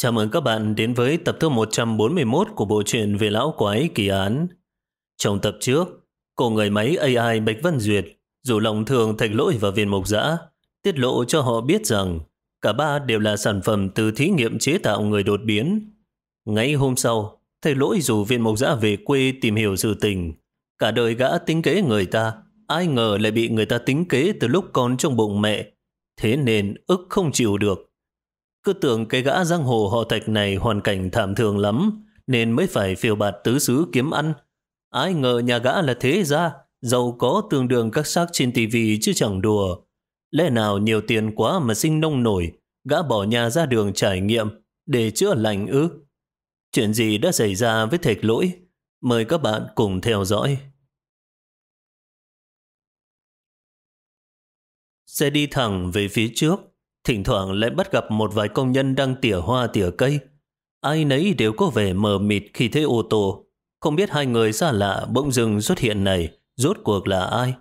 Chào mừng các bạn đến với tập thứ 141 của bộ truyện về lão quái kỳ án. Trong tập trước, cô người máy AI Bạch Văn Duyệt dù lòng thường thạch lỗi và viên mộc giã, tiết lộ cho họ biết rằng cả ba đều là sản phẩm từ thí nghiệm chế tạo người đột biến. Ngay hôm sau, thầy lỗi dù viên mộc giã về quê tìm hiểu sự tình. Cả đời gã tính kế người ta, ai ngờ lại bị người ta tính kế từ lúc còn trong bụng mẹ. Thế nên ức không chịu được cứ tưởng cái gã giang hồ họ thạch này hoàn cảnh thảm thường lắm, nên mới phải phiêu bạt tứ xứ kiếm ăn. Ai ngờ nhà gã là thế ra, giàu có tương đương các xác trên tivi chứ chẳng đùa. Lẽ nào nhiều tiền quá mà sinh nông nổi, gã bỏ nhà ra đường trải nghiệm để chữa lành ư? Chuyện gì đã xảy ra với thạch lỗi? Mời các bạn cùng theo dõi. Xe đi thẳng về phía trước, Thỉnh thoảng lại bắt gặp một vài công nhân đang tỉa hoa tỉa cây. Ai nấy đều có vẻ mờ mịt khi thấy ô tô. Không biết hai người xa lạ bỗng dưng xuất hiện này, rốt cuộc là ai?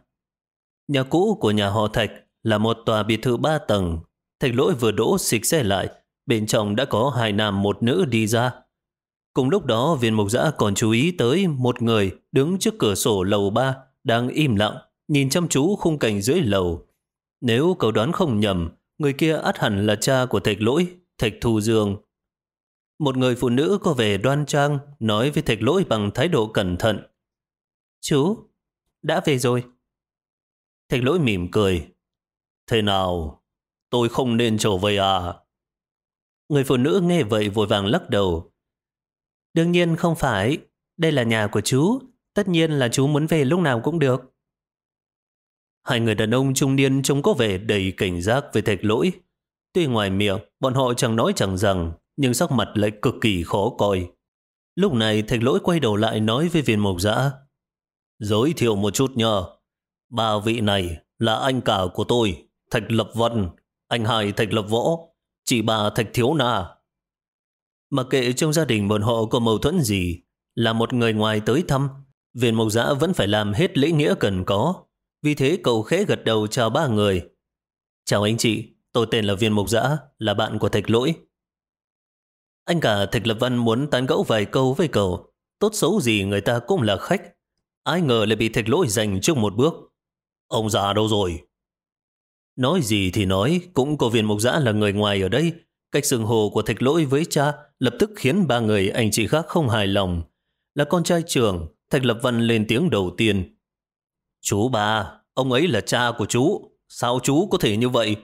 Nhà cũ của nhà họ Thạch là một tòa biệt thự ba tầng. Thạch lỗi vừa đỗ xịt xe lại, bên trong đã có hai nam một nữ đi ra. Cùng lúc đó viên mục giã còn chú ý tới một người đứng trước cửa sổ lầu ba đang im lặng, nhìn chăm chú khung cảnh dưới lầu. Nếu cậu đoán không nhầm, Người kia át hẳn là cha của thạch lỗi, thạch thu dương. Một người phụ nữ có vẻ đoan trang, nói với thạch lỗi bằng thái độ cẩn thận. Chú, đã về rồi. Thạch lỗi mỉm cười. Thế nào? Tôi không nên trở về à? Người phụ nữ nghe vậy vội vàng lắc đầu. Đương nhiên không phải. Đây là nhà của chú. Tất nhiên là chú muốn về lúc nào cũng được. Hai người đàn ông trung niên trông có vẻ đầy cảnh giác về thạch lỗi. Tuy ngoài miệng, bọn họ chẳng nói chẳng rằng, nhưng sắc mặt lại cực kỳ khó coi. Lúc này thạch lỗi quay đầu lại nói với viên mộc dã Giới thiệu một chút nhờ. Ba vị này là anh cả của tôi, Thạch Lập Vận, anh hai Thạch Lập Võ, chị bà Thạch Thiếu Na. Mà kệ trong gia đình bọn họ có mâu thuẫn gì, là một người ngoài tới thăm, viên mộc dã vẫn phải làm hết lễ nghĩa cần có. Vì thế cậu khẽ gật đầu chào ba người. Chào anh chị, tôi tên là Viên Mộc Giã, là bạn của Thạch Lỗi. Anh cả Thạch Lập Văn muốn tán gẫu vài câu với cậu. Tốt xấu gì người ta cũng là khách. Ai ngờ lại bị Thạch Lỗi giành trước một bước. Ông già đâu rồi? Nói gì thì nói, cũng có Viên Mộc Giã là người ngoài ở đây. Cách sừng hồ của Thạch Lỗi với cha lập tức khiến ba người anh chị khác không hài lòng. Là con trai trưởng, Thạch Lập Văn lên tiếng đầu tiên. Chú ba, ông ấy là cha của chú. Sao chú có thể như vậy?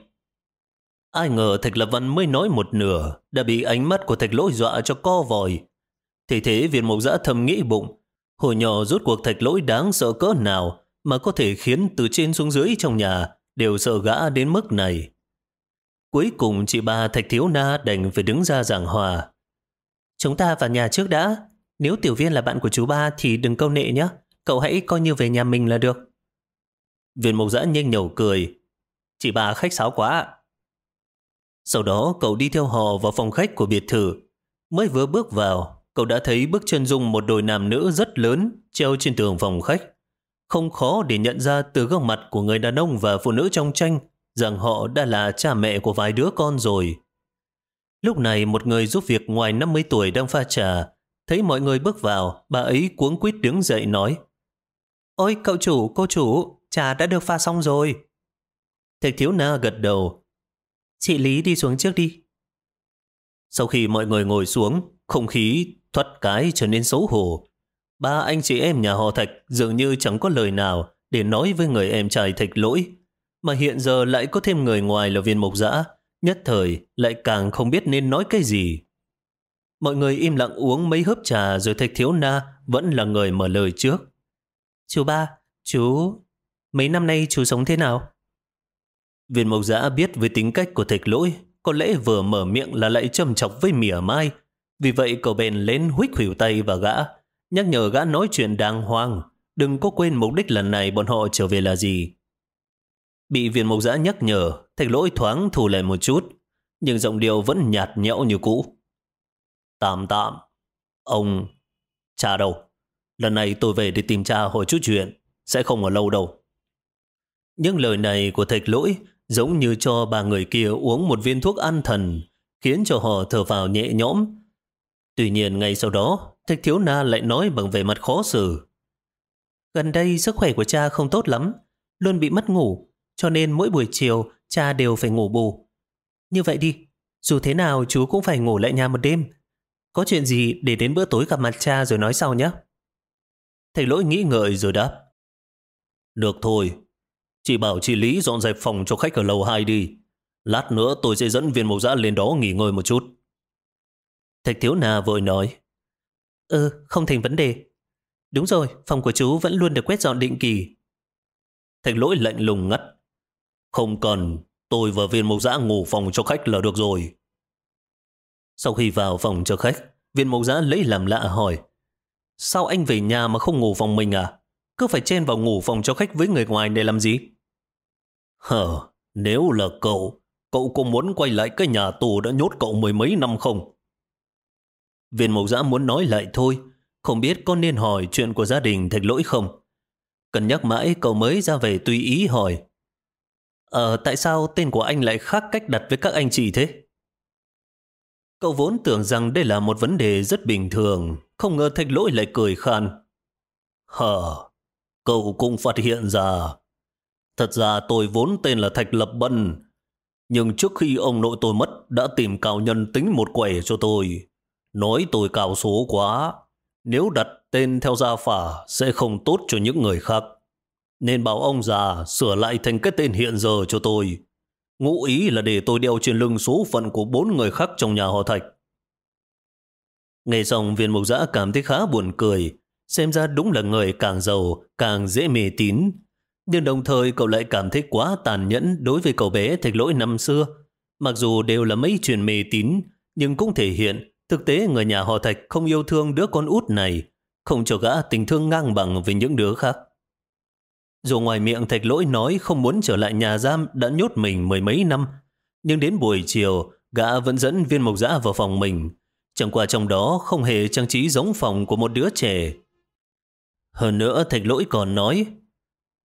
Ai ngờ Thạch Lập Văn mới nói một nửa, đã bị ánh mắt của Thạch Lỗi dọa cho co vòi. Thế thế viên mộc giã thầm nghĩ bụng, hồi nhỏ rốt cuộc Thạch Lỗi đáng sợ cỡ nào mà có thể khiến từ trên xuống dưới trong nhà đều sợ gã đến mức này. Cuối cùng chị ba Thạch Thiếu Na đành phải đứng ra giảng hòa. Chúng ta vào nhà trước đã. Nếu tiểu viên là bạn của chú ba thì đừng câu nệ nhé. Cậu hãy coi như về nhà mình là được. Viên mộc giã nhanh nhẩu cười. Chị bà khách sáo quá Sau đó cậu đi theo họ vào phòng khách của biệt thự. Mới vừa bước vào, cậu đã thấy bức chân dung một đôi nam nữ rất lớn treo trên tường phòng khách. Không khó để nhận ra từ gương mặt của người đàn ông và phụ nữ trong tranh rằng họ đã là cha mẹ của vài đứa con rồi. Lúc này một người giúp việc ngoài 50 tuổi đang pha trà. Thấy mọi người bước vào, bà ấy cuống quýt đứng dậy nói Ôi cậu chủ, cô chủ, trà đã được pha xong rồi. Thạch thiếu na gật đầu. Chị Lý đi xuống trước đi. Sau khi mọi người ngồi xuống, không khí thoát cái trở nên xấu hổ. Ba anh chị em nhà họ Thạch dường như chẳng có lời nào để nói với người em trai Thạch lỗi. Mà hiện giờ lại có thêm người ngoài là viên mộc dã, nhất thời lại càng không biết nên nói cái gì. Mọi người im lặng uống mấy hớp trà rồi Thạch Thiếu Na vẫn là người mở lời trước. Chú ba, chú... Mấy năm nay chú sống thế nào? Viên mộc giã biết với tính cách của thạch lỗi, có lẽ vừa mở miệng là lại châm chọc với mỉa mai. Vì vậy cậu bèn lên huých khỉu tay và gã, nhắc nhở gã nói chuyện đàng hoàng, đừng có quên mục đích lần này bọn họ trở về là gì. Bị viên mộc giã nhắc nhở, thạch lỗi thoáng thù lại một chút, nhưng giọng điệu vẫn nhạt nhẽo như cũ. Tạm tạm, ông... Cha đâu? Lần này tôi về để tìm cha hỏi chút chuyện, sẽ không ở lâu đâu. Những lời này của thạch lỗi giống như cho ba người kia uống một viên thuốc an thần, khiến cho họ thở vào nhẹ nhõm. Tuy nhiên ngay sau đó, Thạch Thiếu Na lại nói bằng vẻ mặt khó xử. Gần đây sức khỏe của cha không tốt lắm, luôn bị mất ngủ, cho nên mỗi buổi chiều cha đều phải ngủ bù. Như vậy đi, dù thế nào chú cũng phải ngủ lại nhà một đêm. Có chuyện gì để đến bữa tối gặp mặt cha rồi nói sau nhé. Thầy lỗi nghĩ ngợi rồi đáp. Được thôi, chị bảo chị Lý dọn dẹp phòng cho khách ở lầu 2 đi. Lát nữa tôi sẽ dẫn viên mộc giã lên đó nghỉ ngơi một chút. Thạch Thiếu nà vội nói. Ừ, không thành vấn đề. Đúng rồi, phòng của chú vẫn luôn được quét dọn định kỳ. Thạch lỗi lạnh lùng ngắt. Không cần, tôi và viên mộc giã ngủ phòng cho khách là được rồi. Sau khi vào phòng cho khách, viên mộc giã lấy làm lạ hỏi. Sao anh về nhà mà không ngủ phòng mình à? Cứ phải chen vào ngủ phòng cho khách với người ngoài để làm gì? Hờ, nếu là cậu, cậu có muốn quay lại cái nhà tù đã nhốt cậu mười mấy năm không? Viên mộc giã muốn nói lại thôi, không biết có nên hỏi chuyện của gia đình thạch lỗi không? Cần nhắc mãi cậu mới ra về tùy ý hỏi. Ờ, tại sao tên của anh lại khác cách đặt với các anh chị thế? Cậu vốn tưởng rằng đây là một vấn đề rất bình thường, không ngờ thạch lỗi lại cười khan. Hờ, cậu cũng phát hiện ra. Thật ra tôi vốn tên là Thạch Lập Bân, nhưng trước khi ông nội tôi mất đã tìm cao nhân tính một quẻ cho tôi. Nói tôi cao số quá, nếu đặt tên theo gia phả sẽ không tốt cho những người khác. Nên bảo ông già sửa lại thành cái tên hiện giờ cho tôi. Ngụ ý là để tôi đeo trên lưng số phận của bốn người khác trong nhà họ Thạch. Nghe xong viên mục giã cảm thấy khá buồn cười. Xem ra đúng là người càng giàu, càng dễ mê tín. Nhưng đồng thời cậu lại cảm thấy quá tàn nhẫn đối với cậu bé thạch lỗi năm xưa. Mặc dù đều là mấy chuyện mê tín, nhưng cũng thể hiện thực tế người nhà họ Thạch không yêu thương đứa con út này, không cho gã tình thương ngang bằng với những đứa khác. Dù ngoài miệng thạch lỗi nói không muốn trở lại nhà giam đã nhốt mình mười mấy năm, nhưng đến buổi chiều, gã vẫn dẫn viên mộc giã vào phòng mình. Chẳng qua trong đó không hề trang trí giống phòng của một đứa trẻ. Hơn nữa thạch lỗi còn nói,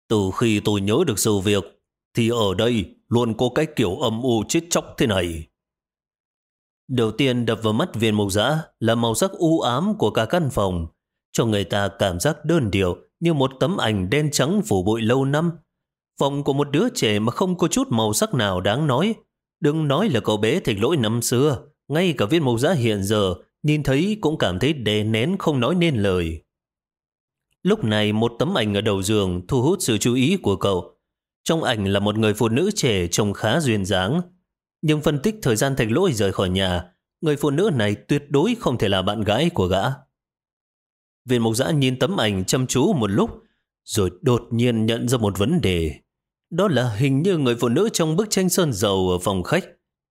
từ khi tôi nhớ được sự việc, thì ở đây luôn có cái kiểu âm u chết chóc thế này. Đầu tiên đập vào mắt viên mục giã là màu sắc u ám của cả căn phòng, cho người ta cảm giác đơn điệu như một tấm ảnh đen trắng phủ bụi lâu năm. Phòng của một đứa trẻ mà không có chút màu sắc nào đáng nói. Đừng nói là cậu bé thạch lỗi năm xưa, ngay cả viên mộc giã hiện giờ nhìn thấy cũng cảm thấy đè nén không nói nên lời. Lúc này một tấm ảnh ở đầu giường thu hút sự chú ý của cậu. Trong ảnh là một người phụ nữ trẻ trông khá duyên dáng. Nhưng phân tích thời gian thạch lỗi rời khỏi nhà, người phụ nữ này tuyệt đối không thể là bạn gái của gã. Viên mộc giã nhìn tấm ảnh chăm chú một lúc, rồi đột nhiên nhận ra một vấn đề. Đó là hình như người phụ nữ trong bức tranh sơn dầu ở phòng khách,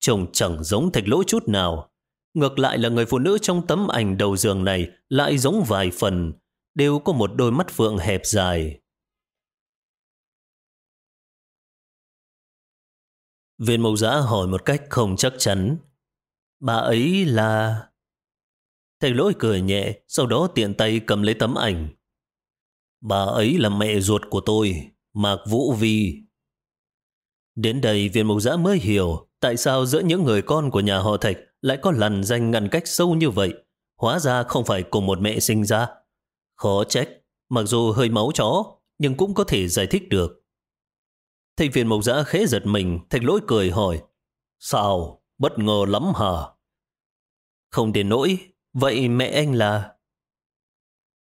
trông chẳng giống thạch lỗ chút nào. Ngược lại là người phụ nữ trong tấm ảnh đầu giường này lại giống vài phần, đều có một đôi mắt phượng hẹp dài. Viên mộc giã hỏi một cách không chắc chắn. Bà ấy là... Thầy lỗi cười nhẹ, sau đó tiện tay cầm lấy tấm ảnh. Bà ấy là mẹ ruột của tôi, Mạc Vũ Vi. Đến đây viên mục giã mới hiểu tại sao giữa những người con của nhà họ Thạch lại có lằn danh ngăn cách sâu như vậy. Hóa ra không phải cùng một mẹ sinh ra. Khó trách, mặc dù hơi máu chó, nhưng cũng có thể giải thích được. Thầy viên mộc giã khẽ giật mình, thạch lỗi cười hỏi. Sao? Bất ngờ lắm hả? Không đến nỗi, vậy mẹ anh là...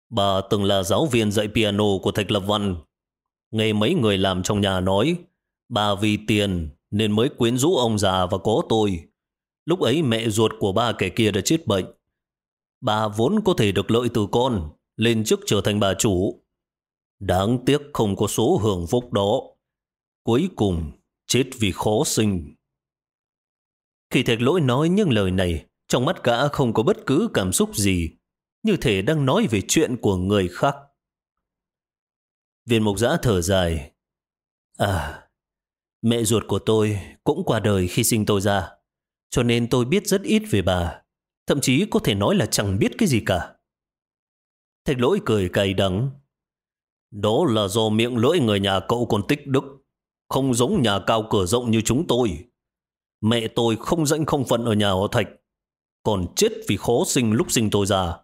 Bà từng là giáo viên dạy piano của Thạch Lập Văn. Nghe mấy người làm trong nhà nói, bà vì tiền nên mới quyến rũ ông già và có tôi. Lúc ấy mẹ ruột của ba kẻ kia đã chết bệnh. Bà vốn có thể được lợi từ con, lên chức trở thành bà chủ. Đáng tiếc không có số hưởng phúc đó. Cuối cùng, chết vì khó sinh. Khi thạch lỗi nói những lời này, trong mắt gã không có bất cứ cảm xúc gì, như thể đang nói về chuyện của người khác. Viên mục giã thở dài. À, mẹ ruột của tôi cũng qua đời khi sinh tôi ra, cho nên tôi biết rất ít về bà, thậm chí có thể nói là chẳng biết cái gì cả. Thạch lỗi cười cay đắng. Đó là do miệng lưỡi người nhà cậu còn tích đức, không giống nhà cao cửa rộng như chúng tôi. Mẹ tôi không danh không phận ở nhà họ Thạch, còn chết vì khó sinh lúc sinh tôi ra.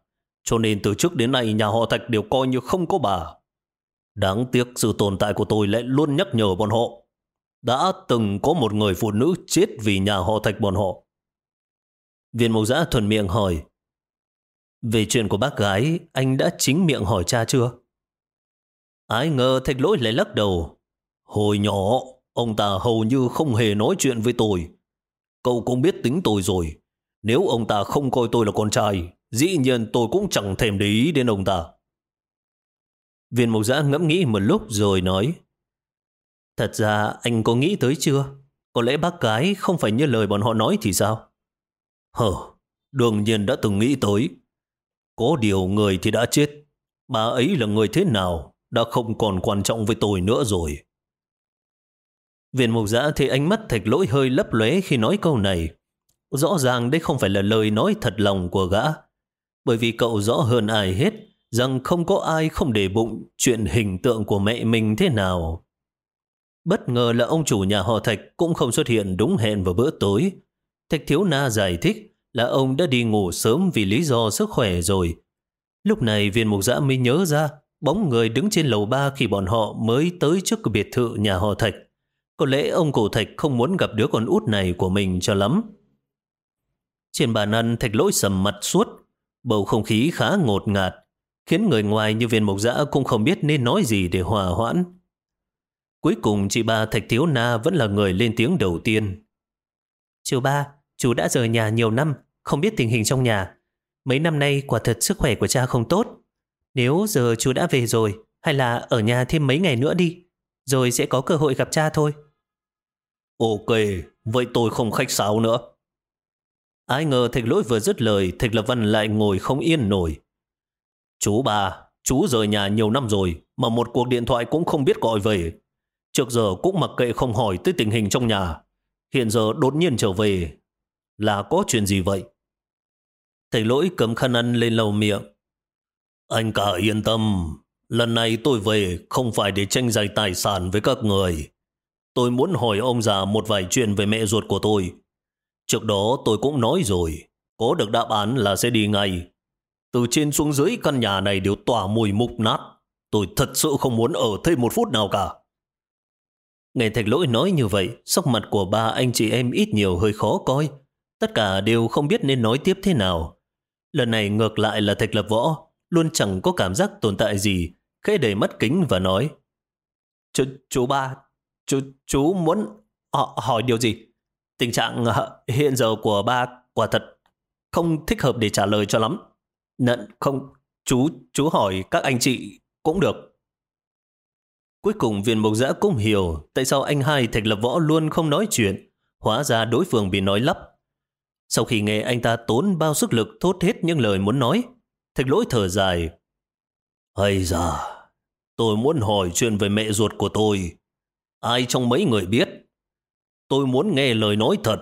Cho nên từ trước đến nay nhà họ Thạch đều coi như không có bà. Đáng tiếc sự tồn tại của tôi lại luôn nhắc nhở bọn họ. Đã từng có một người phụ nữ chết vì nhà họ Thạch bọn họ. Viên mộc giã thuần miệng hỏi Về chuyện của bác gái, anh đã chính miệng hỏi cha chưa? Ai ngờ thạch lỗi lại lắc đầu. Hồi nhỏ, ông ta hầu như không hề nói chuyện với tôi. Cậu cũng biết tính tôi rồi. Nếu ông ta không coi tôi là con trai, dĩ nhiên tôi cũng chẳng thèm để ý đến ông ta. Viên mộc giã ngẫm nghĩ một lúc rồi nói Thật ra anh có nghĩ tới chưa? Có lẽ bác gái không phải như lời bọn họ nói thì sao? Hờ, đương nhiên đã từng nghĩ tới. Có điều người thì đã chết. Bà ấy là người thế nào đã không còn quan trọng với tôi nữa rồi. Viện mục giã thì ánh mắt thạch lỗi hơi lấp lóe khi nói câu này. Rõ ràng đây không phải là lời nói thật lòng của gã. Bởi vì cậu rõ hơn ai hết rằng không có ai không để bụng chuyện hình tượng của mẹ mình thế nào. Bất ngờ là ông chủ nhà họ Thạch cũng không xuất hiện đúng hẹn vào bữa tối. Thạch Thiếu Na giải thích là ông đã đi ngủ sớm vì lý do sức khỏe rồi. Lúc này viên mục giã mới nhớ ra bóng người đứng trên lầu ba khi bọn họ mới tới trước biệt thự nhà họ Thạch. Có lẽ ông cổ Thạch không muốn gặp đứa con út này của mình cho lắm. Trên bàn ăn Thạch lỗi sầm mặt suốt, bầu không khí khá ngột ngạt, khiến người ngoài như viên mộc Giã cũng không biết nên nói gì để hòa hoãn. Cuối cùng chị ba Thạch Thiếu Na vẫn là người lên tiếng đầu tiên. Chú ba, chú đã rời nhà nhiều năm, không biết tình hình trong nhà. Mấy năm nay quả thật sức khỏe của cha không tốt. Nếu giờ chú đã về rồi, hay là ở nhà thêm mấy ngày nữa đi, rồi sẽ có cơ hội gặp cha thôi. Ok, vậy tôi không khách sáo nữa. Ai ngờ thạch lỗi vừa dứt lời, thạch lập văn lại ngồi không yên nổi. Chú bà, chú rời nhà nhiều năm rồi, mà một cuộc điện thoại cũng không biết gọi về. Trước giờ cũng mặc kệ không hỏi tới tình hình trong nhà. Hiện giờ đột nhiên trở về. Là có chuyện gì vậy? Thầy lỗi cầm khăn ăn lên lầu miệng. Anh cả yên tâm. Lần này tôi về không phải để tranh giành tài sản với các người. Tôi muốn hỏi ông già một vài chuyện về mẹ ruột của tôi. Trước đó tôi cũng nói rồi, có được đáp án là sẽ đi ngay. Từ trên xuống dưới căn nhà này đều tỏa mùi mục nát. Tôi thật sự không muốn ở thêm một phút nào cả. Nghe thạch lỗi nói như vậy, sắc mặt của ba anh chị em ít nhiều hơi khó coi. Tất cả đều không biết nên nói tiếp thế nào. Lần này ngược lại là thạch lập võ, luôn chẳng có cảm giác tồn tại gì, khẽ đầy mắt kính và nói Chú, chú ba, chú, chú muốn họ hỏi điều gì? Tình trạng à, hiện giờ của ba quả thật không thích hợp để trả lời cho lắm. Nận không, chú, chú hỏi các anh chị cũng được. Cuối cùng viên mộc giã cũng hiểu tại sao anh hai Thạch Lập Võ luôn không nói chuyện. Hóa ra đối phương bị nói lắp. Sau khi nghe anh ta tốn bao sức lực thốt hết những lời muốn nói, Thạch lỗi thở dài. Hay da, tôi muốn hỏi chuyện về mẹ ruột của tôi. Ai trong mấy người biết? Tôi muốn nghe lời nói thật.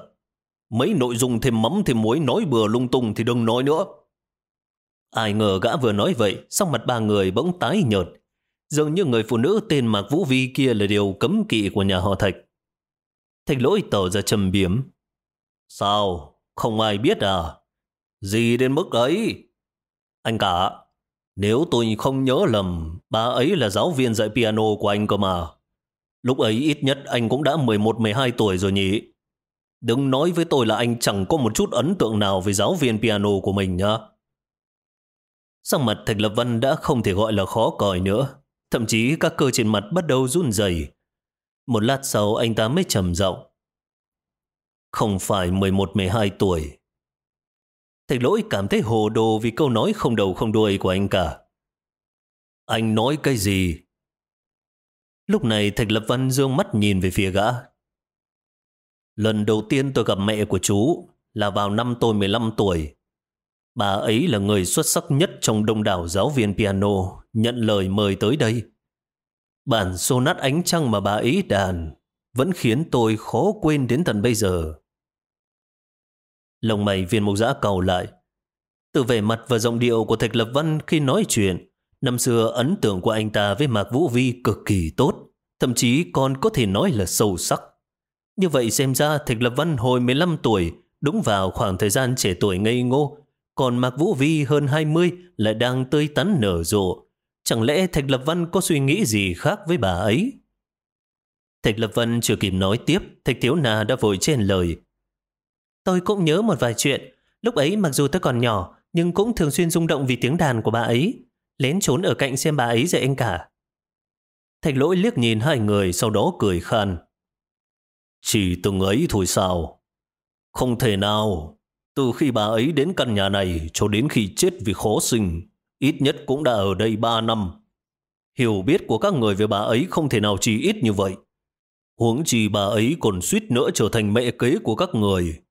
Mấy nội dung thêm mắm thêm muối nói bừa lung tung thì đừng nói nữa. Ai ngờ gã vừa nói vậy, sau mặt ba người bỗng tái nhợt. Dường như người phụ nữ tên Mạc Vũ Vi kia là điều cấm kỵ của nhà họ Thạch. Thạch lỗi tỏ ra trầm biếm. Sao? Không ai biết à? Gì đến mức ấy? Anh cả, nếu tôi không nhớ lầm, bà ấy là giáo viên dạy piano của anh cơ mà. Lúc ấy ít nhất anh cũng đã 11-12 tuổi rồi nhỉ? Đừng nói với tôi là anh chẳng có một chút ấn tượng nào về giáo viên piano của mình nhá. Sang mặt Thạch Lập Văn đã không thể gọi là khó còi nữa. Thậm chí các cơ trên mặt bắt đầu run rẩy. Một lát sau anh ta mới trầm giọng. Không phải 11-12 tuổi, Thạch lỗi cảm thấy hồ đồ vì câu nói không đầu không đuôi của anh cả. Anh nói cái gì? Lúc này Thạch Lập Văn dương mắt nhìn về phía gã. Lần đầu tiên tôi gặp mẹ của chú là vào năm tôi 15 tuổi. Bà ấy là người xuất sắc nhất trong đông đảo giáo viên piano, nhận lời mời tới đây. Bản sonat ánh trăng mà bà ấy đàn vẫn khiến tôi khó quên đến tận bây giờ. Lồng mày viên mục giã cầu lại. Từ vẻ mặt và giọng điệu của Thạch Lập Văn khi nói chuyện, năm xưa ấn tượng của anh ta với Mạc Vũ Vi cực kỳ tốt, thậm chí còn có thể nói là sâu sắc. Như vậy xem ra Thạch Lập Văn hồi 15 tuổi, đúng vào khoảng thời gian trẻ tuổi ngây ngô, còn Mạc Vũ Vi hơn 20 lại đang tươi tắn nở rộ. Chẳng lẽ Thạch Lập Văn có suy nghĩ gì khác với bà ấy? Thạch Lập Văn chưa kịp nói tiếp, Thạch Thiếu Na đã vội trên lời. Tôi cũng nhớ một vài chuyện. Lúc ấy mặc dù tôi còn nhỏ, nhưng cũng thường xuyên rung động vì tiếng đàn của bà ấy. Lén trốn ở cạnh xem bà ấy dạy anh cả. Thạch lỗi liếc nhìn hai người, sau đó cười khan. Chỉ từng ấy thôi sao? Không thể nào. Từ khi bà ấy đến căn nhà này cho đến khi chết vì khó sinh, ít nhất cũng đã ở đây ba năm. Hiểu biết của các người về bà ấy không thể nào chỉ ít như vậy. Huống chi bà ấy còn suýt nữa trở thành mẹ kế của các người.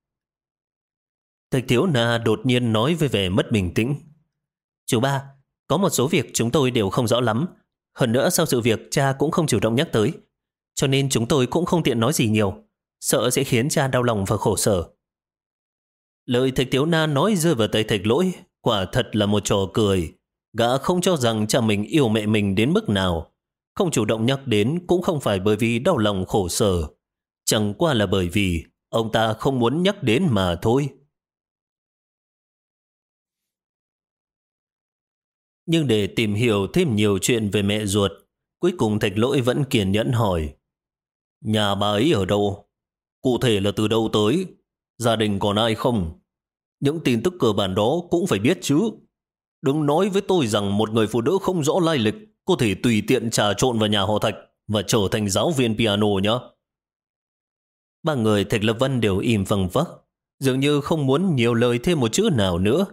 Thạch Thiếu Na đột nhiên nói với vẻ mất bình tĩnh. Chú ba, có một số việc chúng tôi đều không rõ lắm. Hơn nữa sau sự việc cha cũng không chủ động nhắc tới. Cho nên chúng tôi cũng không tiện nói gì nhiều. Sợ sẽ khiến cha đau lòng và khổ sở. Lời Thạch Thiếu Na nói rơi vào tay Thạch Lỗi. Quả thật là một trò cười. Gã không cho rằng cha mình yêu mẹ mình đến mức nào. Không chủ động nhắc đến cũng không phải bởi vì đau lòng khổ sở. Chẳng qua là bởi vì ông ta không muốn nhắc đến mà thôi. Nhưng để tìm hiểu thêm nhiều chuyện về mẹ ruột, cuối cùng thạch lỗi vẫn kiên nhẫn hỏi. Nhà bà ấy ở đâu? Cụ thể là từ đâu tới? Gia đình còn ai không? Những tin tức cơ bản đó cũng phải biết chứ. Đừng nói với tôi rằng một người phụ nữ không rõ lai lịch có thể tùy tiện trà trộn vào nhà họ Thạch và trở thành giáo viên piano nhé. Ba người Thạch Lập Văn đều im phăng vắc, dường như không muốn nhiều lời thêm một chữ nào nữa,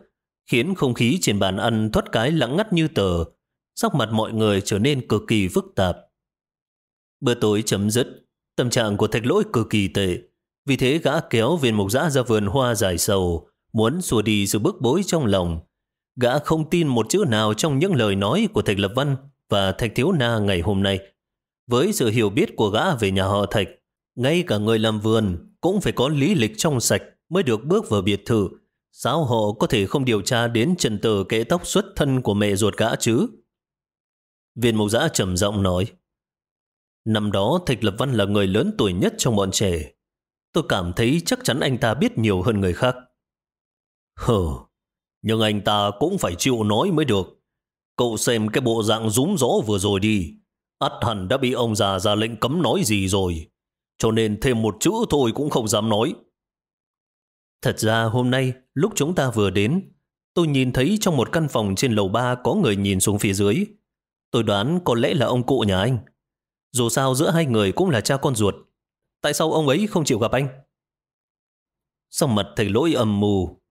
khiến không khí trên bàn ăn thoát cái lặng ngắt như tờ, sắc mặt mọi người trở nên cực kỳ phức tạp. Bữa tối chấm dứt, tâm trạng của thạch lỗi cực kỳ tệ, vì thế gã kéo viên mục giã ra vườn hoa dài sầu, muốn xua đi sự bức bối trong lòng. Gã không tin một chữ nào trong những lời nói của Thạch Lập Văn và Thạch Thiếu Na ngày hôm nay. Với sự hiểu biết của gã về nhà họ Thạch, ngay cả người làm vườn cũng phải có lý lịch trong sạch mới được bước vào biệt thự Sao họ có thể không điều tra đến trần tờ kẽ tóc xuất thân của mẹ ruột gã chứ? Viên mục giã trầm giọng nói. Năm đó Thạch Lập Văn là người lớn tuổi nhất trong bọn trẻ. Tôi cảm thấy chắc chắn anh ta biết nhiều hơn người khác. Hờ, nhưng anh ta cũng phải chịu nói mới được. Cậu xem cái bộ dạng rúm gió vừa rồi đi. ắt hẳn đã bị ông già ra lệnh cấm nói gì rồi. Cho nên thêm một chữ thôi cũng không dám nói. Thật ra hôm nay, lúc chúng ta vừa đến, tôi nhìn thấy trong một căn phòng trên lầu ba có người nhìn xuống phía dưới. Tôi đoán có lẽ là ông cụ nhà anh. Dù sao giữa hai người cũng là cha con ruột. Tại sao ông ấy không chịu gặp anh? Sang mặt thầy lỗi âm mù.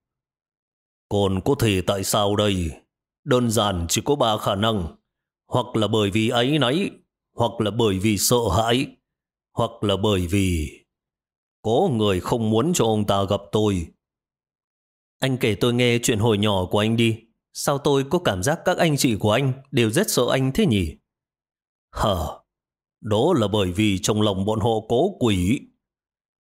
Còn có thể tại sao đây? Đơn giản chỉ có ba khả năng. Hoặc là bởi vì ấy nấy, hoặc là bởi vì sợ hãi, hoặc là bởi vì... Có người không muốn cho ông ta gặp tôi. Anh kể tôi nghe chuyện hồi nhỏ của anh đi. Sao tôi có cảm giác các anh chị của anh đều rất sợ anh thế nhỉ? Hờ, đó là bởi vì trong lòng bọn họ có quỷ.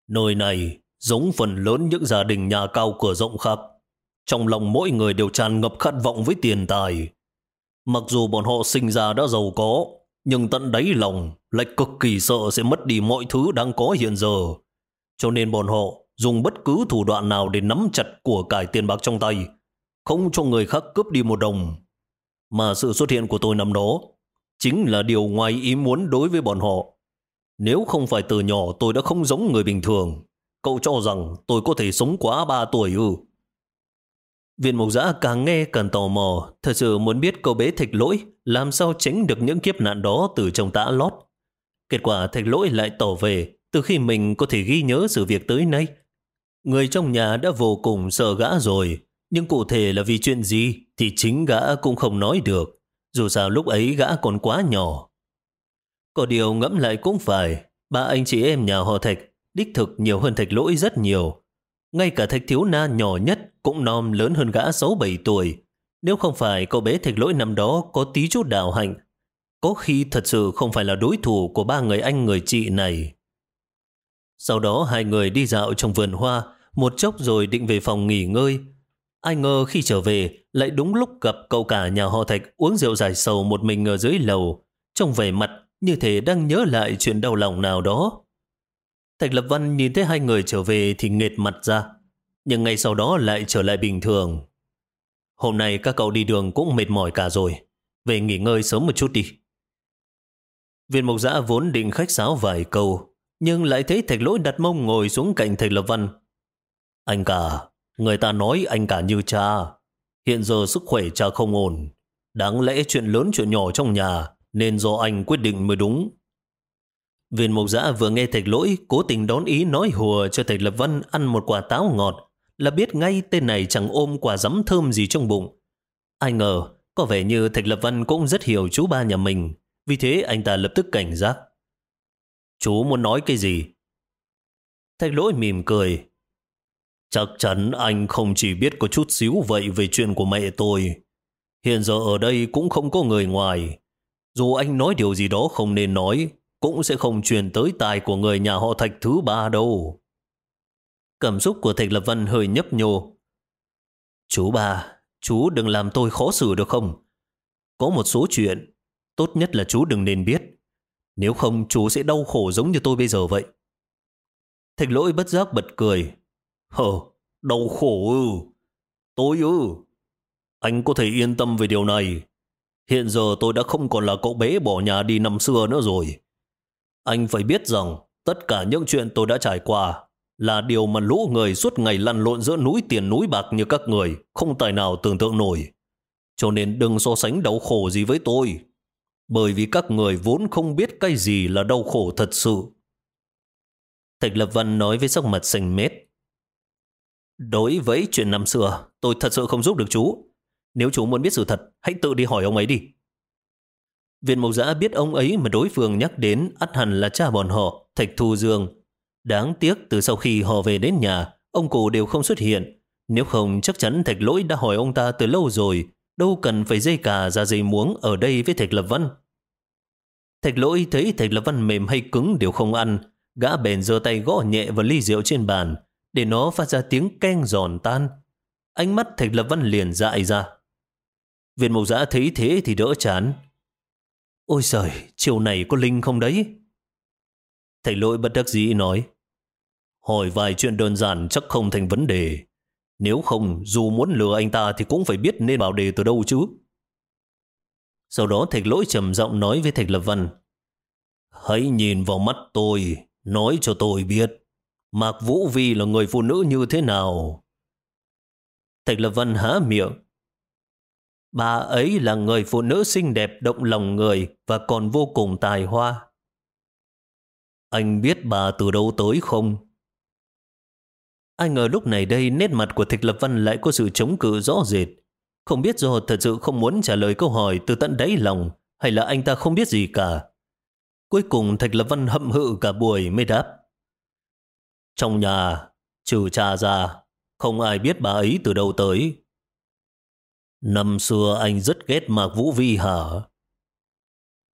Nơi này giống phần lớn những gia đình nhà cao cửa rộng khác. Trong lòng mỗi người đều tràn ngập khát vọng với tiền tài. Mặc dù bọn họ sinh ra đã giàu có, nhưng tận đáy lòng lại cực kỳ sợ sẽ mất đi mọi thứ đang có hiện giờ. Cho nên bọn họ dùng bất cứ thủ đoạn nào để nắm chặt của cải tiền bạc trong tay, không cho người khác cướp đi một đồng. Mà sự xuất hiện của tôi năm đó chính là điều ngoài ý muốn đối với bọn họ. Nếu không phải từ nhỏ tôi đã không giống người bình thường, cậu cho rằng tôi có thể sống quá 3 tuổi ư. Viên mục giã càng nghe càng tò mò, thật sự muốn biết cậu bé thạch lỗi làm sao tránh được những kiếp nạn đó từ trong tã lót. Kết quả thạch lỗi lại tỏ về từ khi mình có thể ghi nhớ sự việc tới nay. Người trong nhà đã vô cùng sợ gã rồi, nhưng cụ thể là vì chuyện gì thì chính gã cũng không nói được, dù sao lúc ấy gã còn quá nhỏ. Có điều ngẫm lại cũng phải, ba anh chị em nhà họ Thạch đích thực nhiều hơn Thạch lỗi rất nhiều. Ngay cả Thạch thiếu na nhỏ nhất cũng non lớn hơn gã 6-7 tuổi. Nếu không phải cậu bé Thạch lỗi năm đó có tí chút đạo hạnh, có khi thật sự không phải là đối thủ của ba người anh người chị này. Sau đó hai người đi dạo trong vườn hoa, một chốc rồi định về phòng nghỉ ngơi. Ai ngờ khi trở về, lại đúng lúc gặp cậu cả nhà họ Thạch uống rượu giải sầu một mình ở dưới lầu, trong vẻ mặt như thể đang nhớ lại chuyện đau lòng nào đó. Thạch Lập Văn nhìn thấy hai người trở về thì nghệt mặt ra, nhưng ngay sau đó lại trở lại bình thường. Hôm nay các cậu đi đường cũng mệt mỏi cả rồi, về nghỉ ngơi sớm một chút đi. Viên mộc giã vốn định khách sáo vài câu, nhưng lại thấy thạch lỗi đặt mông ngồi xuống cạnh thạch lập văn. Anh cả, người ta nói anh cả như cha. Hiện giờ sức khỏe cha không ổn. Đáng lẽ chuyện lớn chuyện nhỏ trong nhà nên do anh quyết định mới đúng. Viên mộc giã vừa nghe thạch lỗi cố tình đón ý nói hùa cho thạch lập văn ăn một quả táo ngọt là biết ngay tên này chẳng ôm quả giấm thơm gì trong bụng. Ai ngờ, có vẻ như thạch lập văn cũng rất hiểu chú ba nhà mình. Vì thế anh ta lập tức cảnh giác. Chú muốn nói cái gì? Thạch lỗi mỉm cười. Chắc chắn anh không chỉ biết có chút xíu vậy về chuyện của mẹ tôi. Hiện giờ ở đây cũng không có người ngoài. Dù anh nói điều gì đó không nên nói, cũng sẽ không truyền tới tài của người nhà họ Thạch thứ ba đâu. Cảm xúc của Thạch Lập Văn hơi nhấp nhô. Chú ba, chú đừng làm tôi khó xử được không? Có một số chuyện Tốt nhất là chú đừng nên biết. Nếu không chú sẽ đau khổ giống như tôi bây giờ vậy. Thạch lỗi bất giác bật cười. Hờ, đau khổ ư. Tôi ư. Anh có thể yên tâm về điều này. Hiện giờ tôi đã không còn là cậu bé bỏ nhà đi năm xưa nữa rồi. Anh phải biết rằng tất cả những chuyện tôi đã trải qua là điều mà lũ người suốt ngày lăn lộn giữa núi tiền núi bạc như các người không tài nào tưởng tượng nổi. Cho nên đừng so sánh đau khổ gì với tôi bởi vì các người vốn không biết cái gì là đau khổ thật sự. Thạch Lập Văn nói với sắc mặt xanh mét. Đối với chuyện năm xưa, tôi thật sự không giúp được chú. Nếu chú muốn biết sự thật, hãy tự đi hỏi ông ấy đi. Viên Mộc Giã biết ông ấy mà đối phương nhắc đến ắt hẳn là cha bọn họ, Thạch Thu Dương. Đáng tiếc từ sau khi họ về đến nhà, ông cụ đều không xuất hiện. Nếu không chắc chắn Thạch Lỗi đã hỏi ông ta từ lâu rồi, đâu cần phải dây cà ra dây muống ở đây với Thạch Lập Văn. Thạch lỗi thấy thạch lập văn mềm hay cứng đều không ăn. Gã bèn giơ tay gõ nhẹ vào ly rượu trên bàn, để nó phát ra tiếng keng giòn tan. Ánh mắt thạch lập văn liền dại ra. Viện mộc giã thấy thế thì đỡ chán. Ôi trời, chiều này có linh không đấy? Thầy lỗi bất đắc dĩ nói. Hỏi vài chuyện đơn giản chắc không thành vấn đề. Nếu không, dù muốn lừa anh ta thì cũng phải biết nên bảo đề từ đâu chứ. Sau đó thạch lỗi trầm giọng nói với thạch lập văn. Hãy nhìn vào mắt tôi, nói cho tôi biết. Mạc Vũ Vi là người phụ nữ như thế nào? Thạch lập văn há miệng. Bà ấy là người phụ nữ xinh đẹp, động lòng người và còn vô cùng tài hoa. Anh biết bà từ đâu tới không? Ai ngờ lúc này đây, nét mặt của Thạch Lập Văn lại có sự chống cự rõ rệt. Không biết do thật sự không muốn trả lời câu hỏi từ tận đáy lòng, hay là anh ta không biết gì cả. Cuối cùng Thạch Lập Văn hậm hự cả buổi mới đáp. Trong nhà, trừ cha ra, không ai biết bà ấy từ đâu tới. Năm xưa anh rất ghét Mạc Vũ Vi hả?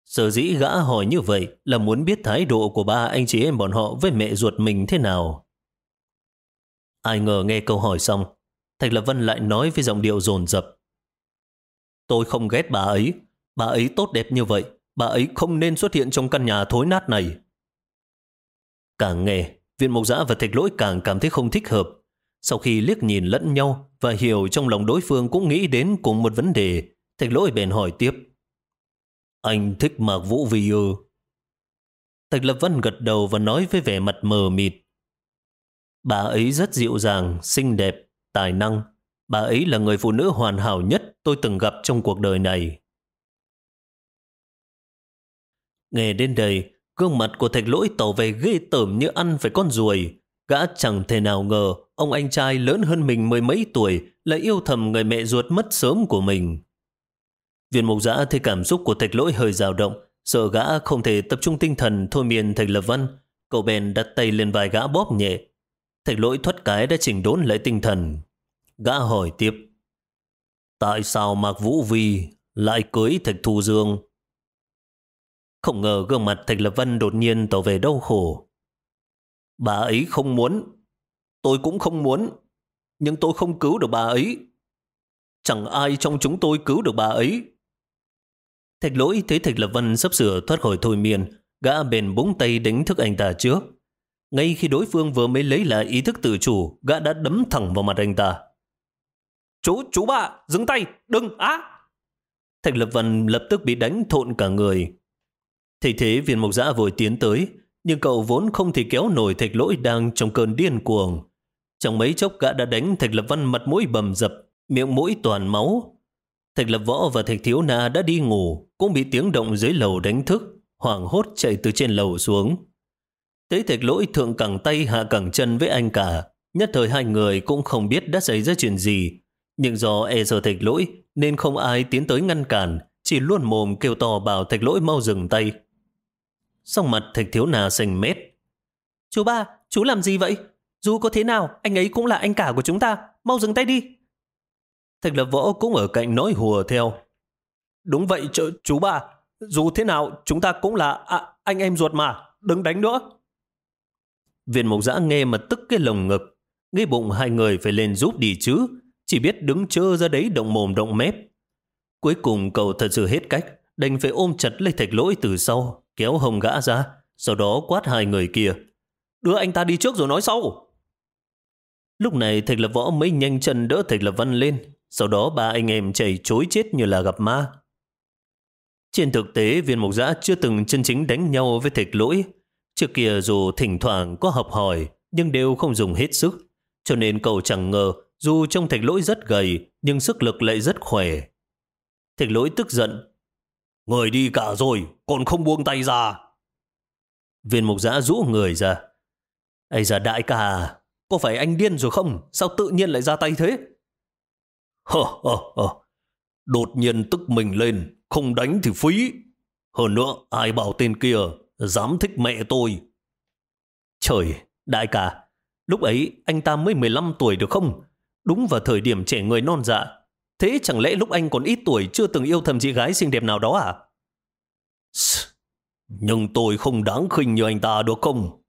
Sở dĩ gã hỏi như vậy là muốn biết thái độ của ba anh chị em bọn họ với mẹ ruột mình thế nào. Ai ngờ nghe câu hỏi xong, Thạch Lập Vân lại nói với giọng điệu dồn dập. Tôi không ghét bà ấy. Bà ấy tốt đẹp như vậy. Bà ấy không nên xuất hiện trong căn nhà thối nát này. Càng nghe, viên mộc giã và thạch lỗi càng cảm thấy không thích hợp. Sau khi liếc nhìn lẫn nhau và hiểu trong lòng đối phương cũng nghĩ đến cùng một vấn đề, thạch lỗi bèn hỏi tiếp. Anh thích Mạc Vũ Vi ư? Thạch Lập Vân gật đầu và nói với vẻ mặt mờ mịt. Bà ấy rất dịu dàng, xinh đẹp, tài năng. Bà ấy là người phụ nữ hoàn hảo nhất tôi từng gặp trong cuộc đời này. Nghe đến đây, gương mặt của thạch lỗi tỏ về ghê tởm như ăn phải con ruồi. Gã chẳng thể nào ngờ ông anh trai lớn hơn mình mười mấy tuổi lại yêu thầm người mẹ ruột mất sớm của mình. Viên mục giã thấy cảm xúc của thạch lỗi hơi dao động, sợ gã không thể tập trung tinh thần thôi miên thạch lập văn. Cậu bèn đặt tay lên vai gã bóp nhẹ. Thạch lỗi thoát cái đã chỉnh đốn lại tinh thần. Gã hỏi tiếp. Tại sao Mạc Vũ Vi lại cưới Thạch Thu Dương? Không ngờ gương mặt Thạch Lập Vân đột nhiên tỏ về đau khổ. Bà ấy không muốn. Tôi cũng không muốn. Nhưng tôi không cứu được bà ấy. Chẳng ai trong chúng tôi cứu được bà ấy. Thạch lỗi thấy Thạch Lập Vân sắp sửa thoát khỏi thôi miên. Gã bền búng tay đánh thức anh ta trước. Ngay khi đối phương vừa mới lấy lại ý thức tự chủ, gã đã đấm thẳng vào mặt anh ta. Chú, chú ba, dừng tay, đừng, á! Thạch Lập Văn lập tức bị đánh thộn cả người. Thấy thế viên mộc giã vội tiến tới, nhưng cậu vốn không thể kéo nổi thạch lỗi đang trong cơn điên cuồng. Trong mấy chốc gã đã đánh thạch lập văn mặt mũi bầm dập, miệng mũi toàn máu. Thạch lập võ và thạch thiếu na đã đi ngủ, cũng bị tiếng động dưới lầu đánh thức, hoảng hốt chạy từ trên lầu xuống. Thấy thạch lỗi thượng cẳng tay hạ cẳng chân với anh cả, nhất thời hai người cũng không biết đã xảy ra chuyện gì. Nhưng do e sợ thạch lỗi nên không ai tiến tới ngăn cản, chỉ luôn mồm kêu to bảo thạch lỗi mau dừng tay. Xong mặt thạch thiếu nà xanh mét. Chú ba, chú làm gì vậy? Dù có thế nào, anh ấy cũng là anh cả của chúng ta. Mau dừng tay đi. Thạch lập võ cũng ở cạnh nói hùa theo. Đúng vậy ch chú ba. Dù thế nào, chúng ta cũng là à, anh em ruột mà. Đừng đánh nữa. Viên mộc giã nghe mà tức cái lồng ngực. Nghĩ bụng hai người phải lên giúp đi chứ. Chỉ biết đứng chơ ra đấy động mồm động mép. Cuối cùng cậu thật sự hết cách. Đành phải ôm chặt lấy thạch lỗi từ sau kéo hồng gã ra, sau đó quát hai người kia. Đưa anh ta đi trước rồi nói sau. Lúc này Thạch Lập Võ mới nhanh chân đỡ Thạch Lập Văn lên, sau đó ba anh em chạy chối chết như là gặp ma. Trên thực tế, viên mục giã chưa từng chân chính đánh nhau với thạch lỗi. Trước kia dù thỉnh thoảng có học hỏi, nhưng đều không dùng hết sức. Cho nên cậu chẳng ngờ, dù trong thạch lỗi rất gầy, nhưng sức lực lại rất khỏe. Thạch lỗi tức giận, Người đi cả rồi, còn không buông tay ra. Viên mục giã rũ người ra. Ây da đại ca, có phải anh điên rồi không? Sao tự nhiên lại ra tay thế? Hờ, hờ, hờ. Đột nhiên tức mình lên, không đánh thì phí. Hơn nữa, ai bảo tên kia dám thích mẹ tôi. Trời, đại ca, lúc ấy anh ta mới 15 tuổi được không? Đúng vào thời điểm trẻ người non dạ, Thế chẳng lẽ lúc anh còn ít tuổi chưa từng yêu thầm chị gái xinh đẹp nào đó à? Nhưng tôi không đáng khinh như anh ta được không?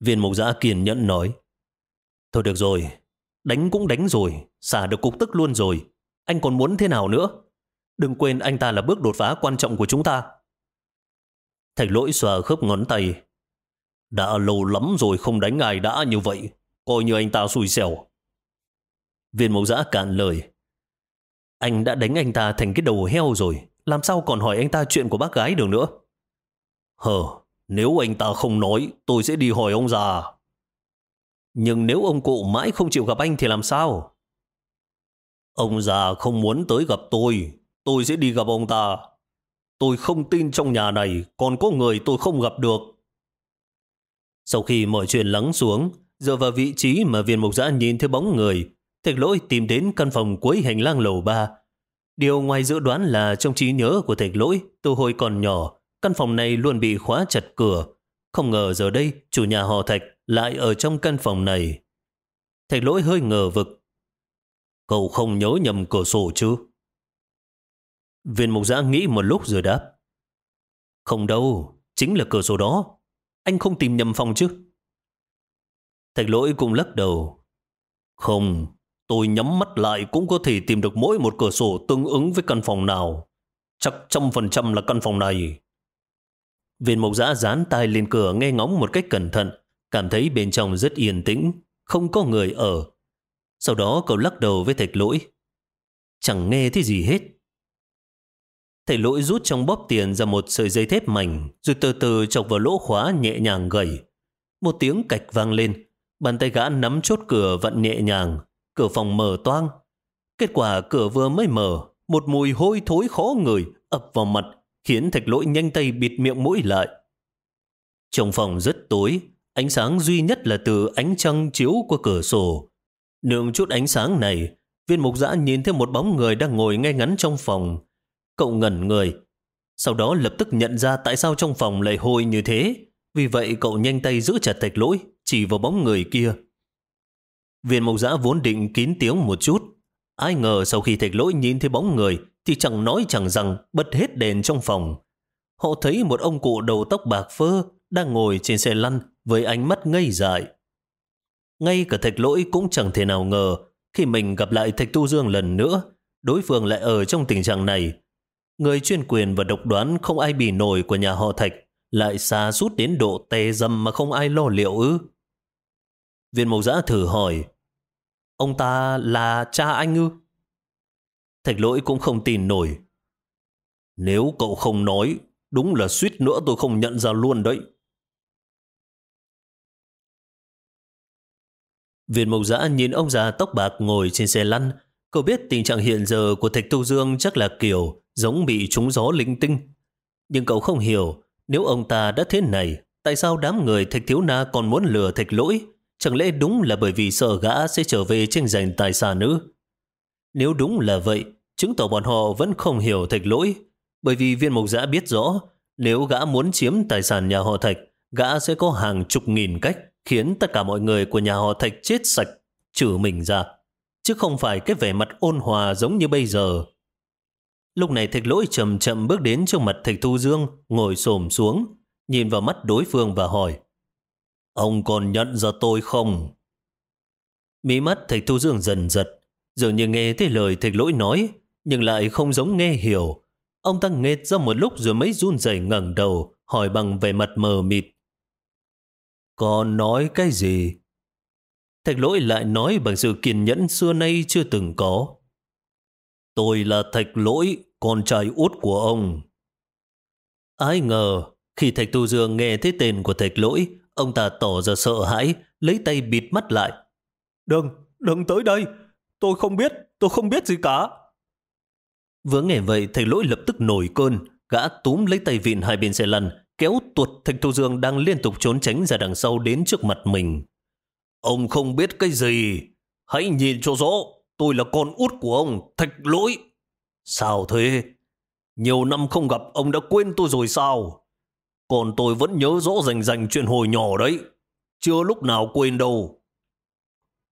Viên mục giã kiên nhẫn nói. Thôi được rồi, đánh cũng đánh rồi, xả được cục tức luôn rồi. Anh còn muốn thế nào nữa? Đừng quên anh ta là bước đột phá quan trọng của chúng ta. Thạch lỗi xòa khớp ngón tay. Đã lâu lắm rồi không đánh ai đã như vậy. Coi như anh ta xui xẻo. Viên mộc giã cạn lời. Anh đã đánh anh ta thành cái đầu heo rồi, làm sao còn hỏi anh ta chuyện của bác gái được nữa? Hờ, nếu anh ta không nói, tôi sẽ đi hỏi ông già. Nhưng nếu ông cụ mãi không chịu gặp anh thì làm sao? Ông già không muốn tới gặp tôi, tôi sẽ đi gặp ông ta. Tôi không tin trong nhà này còn có người tôi không gặp được. Sau khi mọi chuyện lắng xuống, dựa vào vị trí mà viên mục giã nhìn thấy bóng người, Thạch lỗi tìm đến căn phòng cuối hành lang lầu 3. Điều ngoài dự đoán là trong trí nhớ của thạch lỗi, từ hồi còn nhỏ, căn phòng này luôn bị khóa chặt cửa. Không ngờ giờ đây, chủ nhà họ thạch lại ở trong căn phòng này. Thạch lỗi hơi ngờ vực. Cậu không nhớ nhầm cửa sổ chứ? Viên mục giã nghĩ một lúc rồi đáp. Không đâu, chính là cửa sổ đó. Anh không tìm nhầm phòng chứ? Thạch lỗi cũng lắc đầu. Không, Tôi nhắm mắt lại cũng có thể tìm được mỗi một cửa sổ tương ứng với căn phòng nào. Chắc trăm phần trăm là căn phòng này. Viên mộc giã dán tai lên cửa nghe ngóng một cách cẩn thận, cảm thấy bên trong rất yên tĩnh, không có người ở. Sau đó cậu lắc đầu với thạch lỗi. Chẳng nghe thấy gì hết. Thầy lỗi rút trong bóp tiền ra một sợi dây thép mảnh, rồi từ từ chọc vào lỗ khóa nhẹ nhàng gầy. Một tiếng cạch vang lên, bàn tay gã nắm chốt cửa vặn nhẹ nhàng, cửa phòng mở toang. Kết quả cửa vừa mới mở, một mùi hôi thối khó người ập vào mặt, khiến thạch lỗi nhanh tay bịt miệng mũi lại. Trong phòng rất tối, ánh sáng duy nhất là từ ánh trăng chiếu qua cửa sổ. Nương chút ánh sáng này, viên mục giã nhìn thấy một bóng người đang ngồi ngay ngắn trong phòng. Cậu ngẩn người, sau đó lập tức nhận ra tại sao trong phòng lại hôi như thế. Vì vậy cậu nhanh tay giữ chặt thạch lỗi, chỉ vào bóng người kia. Viên mộc giã vốn định kín tiếng một chút. Ai ngờ sau khi thạch lỗi nhìn thấy bóng người thì chẳng nói chẳng rằng bật hết đèn trong phòng. Họ thấy một ông cụ đầu tóc bạc phơ đang ngồi trên xe lăn với ánh mắt ngây dại. Ngay cả thạch lỗi cũng chẳng thể nào ngờ khi mình gặp lại thạch tu dương lần nữa đối phương lại ở trong tình trạng này. Người chuyên quyền và độc đoán không ai bị nổi của nhà họ thạch lại xa sút đến độ tê dâm mà không ai lo liệu ư? Viên mộc giã thử hỏi, ông ta là cha anh ư? Thạch lỗi cũng không tin nổi. Nếu cậu không nói, đúng là suýt nữa tôi không nhận ra luôn đấy. Viên mộc giã nhìn ông già tóc bạc ngồi trên xe lăn. Cậu biết tình trạng hiện giờ của Thạch Tu Dương chắc là kiểu giống bị trúng gió linh tinh. Nhưng cậu không hiểu, nếu ông ta đã thế này, tại sao đám người Thạch Thiếu Na còn muốn lừa Thạch Lỗi? Chẳng lẽ đúng là bởi vì sợ gã sẽ trở về tranh giành tài sản nữa? Nếu đúng là vậy, chứng tỏ bọn họ vẫn không hiểu Thạch Lỗi. Bởi vì viên mộc giã biết rõ, nếu gã muốn chiếm tài sản nhà họ Thạch, gã sẽ có hàng chục nghìn cách khiến tất cả mọi người của nhà họ Thạch chết sạch, trừ mình ra, chứ không phải cái vẻ mặt ôn hòa giống như bây giờ. Lúc này Thạch Lỗi chậm chậm bước đến trước mặt Thạch Thu Dương, ngồi xổm xuống, nhìn vào mắt đối phương và hỏi, Ông còn nhận ra tôi không? Mí mắt Thạch Thu Dương dần giật, dường như nghe thấy lời Thạch Lỗi nói, nhưng lại không giống nghe hiểu. Ông ta nghệt ra một lúc rồi mới run rẩy ngẩng đầu, hỏi bằng vẻ mặt mờ mịt. Con nói cái gì? Thạch lỗi lại nói bằng sự kiên nhẫn xưa nay chưa từng có. Tôi là thạch lỗi, con trai út của ông. Ai ngờ, khi thạch tu dương nghe thấy tên của thạch lỗi, ông ta tỏ ra sợ hãi, lấy tay bịt mắt lại. Đừng, đừng tới đây, tôi không biết, tôi không biết gì cả. Vừa nghe vậy, thạch lỗi lập tức nổi cơn, gã túm lấy tay vịn hai bên xe lăn, kéo tuột Thạch Thu Dương đang liên tục trốn tránh ra đằng sau đến trước mặt mình. Ông không biết cái gì. Hãy nhìn cho rõ, tôi là con út của ông, Thạch Lỗi. Sao thế? Nhiều năm không gặp, ông đã quên tôi rồi sao? Còn tôi vẫn nhớ rõ rành rành chuyện hồi nhỏ đấy. Chưa lúc nào quên đâu.